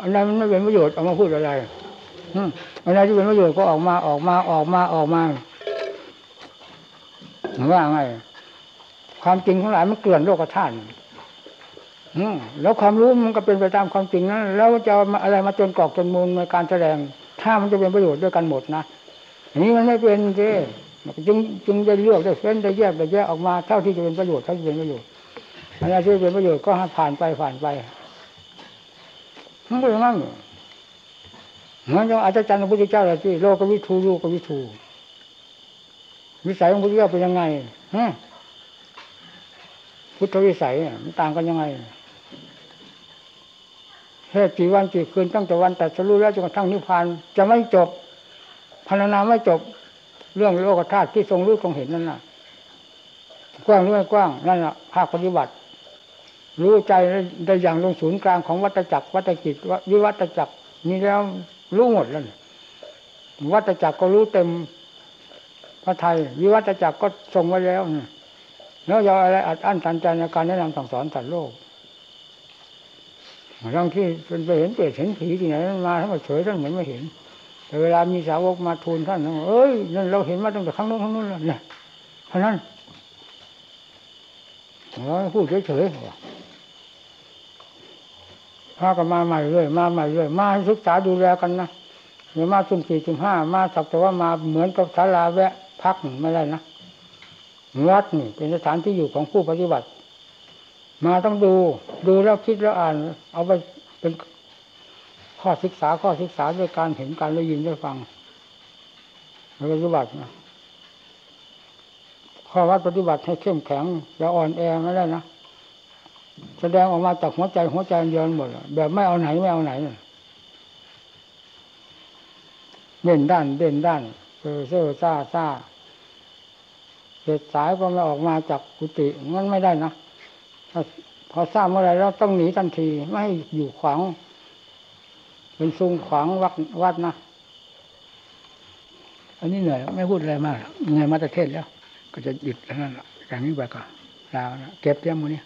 อันนั้นมันไม่เป็นประโยชน์เอามาพูดอะไรอืมอันไหนที่เป็นประโยชน์ก็ออกมาออกมาออกมาออกมา ว่าไงความจริงทั้งหลายมันเกลื่อนโลกธาตุแล้วความรู้มันก็เป็นไปตามความจริงนั้นแล้วจะอะไรมาจนกรอกจนมูลในการแสดง ถ้ามันจะเป็นประโยชน์ด้วยกันหมดนะอันนี้มันไม่เป็นเจ้จึงจึงได้เลือกได้เฟ้นได้แยกได้แยกออกมาเท่าที่จะเป็นประโยชน์เท่าที่เป็นประโยชน์อะไรที่เป็นประโยชน์ก็ผ่านไปผ่านไปมันก็อย่างนั้นเหมือนกับอาจารย์พระพุทธเจ้าเลยที่โลกวิทูโลกวิทู วิสัยของพุทธเจ้าเป็นยังไงฮะพุทธวิสัยมันต่างกันยังไงแค่กี่วันกี่คืนตั้งแต่วันแต่สรู้แล้วจนกระทั่งนิพพานจะไม่จบพรรณนาไม่จบเรื่องโลกธาตุที่ทรงรู้ทรงเห็นนั่นน่ะ กว้างรือไม่กว้างนั่นแหละภาคปฏิบัติ รู้ใจได้อย่างลงศูนย์กลางของวัตจักรวัตจิตวิวัตจักรนี่แล้วรู้หมดแล้ววัตจักรก็รู้เต็ม พระไทยวิวัตจักรก็ทรงไว้แล้วแล้วยาอะไรอัดอั้นตันใจในการแนะนำสั่งสอนสัตว์โลกบางที่เป็นไปเห็นเปรตเห็นผีที่ไหนมาท่านก็เฉยท่านเหมือนไม่เห็น แต่เวลามีสาวกมาทูลท่านเอ้ยนั่นเราเห็นมาตั้งแต่ครั้งโน้นครั้งนู้นแล้วเนี่ยเพราะนั้นเราพูดเฉยๆพากันมาใหม่เรื่อยมาใหม่เรื่อยมาศึกษาดูแลกันนะอย่ามาสุ่มสี่สุ่มห้ามาสักแต่ว่ามาเหมือนกับศาลาแวะ พักไม่ได้นะวัดนี่เป็นสถานที่อยู่ของผู้ปฏิบัติ มาต้องดู ดูแล้วคิดแล้วอ่าน เอาไปเป็นข้อศึกษาข้อศึกษาด้วยการเห็นการได้ยินได้ฟังปฏิบัตินะข้อวัดปฏิบัติให้เข้มแข็งอย่าอ่อนแอไม่ได้นะแสดงออกมาจากหัวใจหัวใจเยินหมดแบบไม่เอาไหนไม่เอาไหนเด่นด้านเด่นด้าน อเซ่อซ่าซ่าเหตุสายก็ไม่ออกมาจากกุฏิงั้นไม่ได้นะพอทราบเมื่อไรเราต้องหนีทันที ไม่ให้อยู่ขวางเป็นซุ้งขวางวัดวัดนะอันนี้เหนื่อยไม่พูดอะไรมากเหนื่อยมาต่เทศแล้ว ก็จะหยุดแล้วนั่นแหละอย่างนี้ไปก่อนลาวนะเก็บเตรียมมือนี้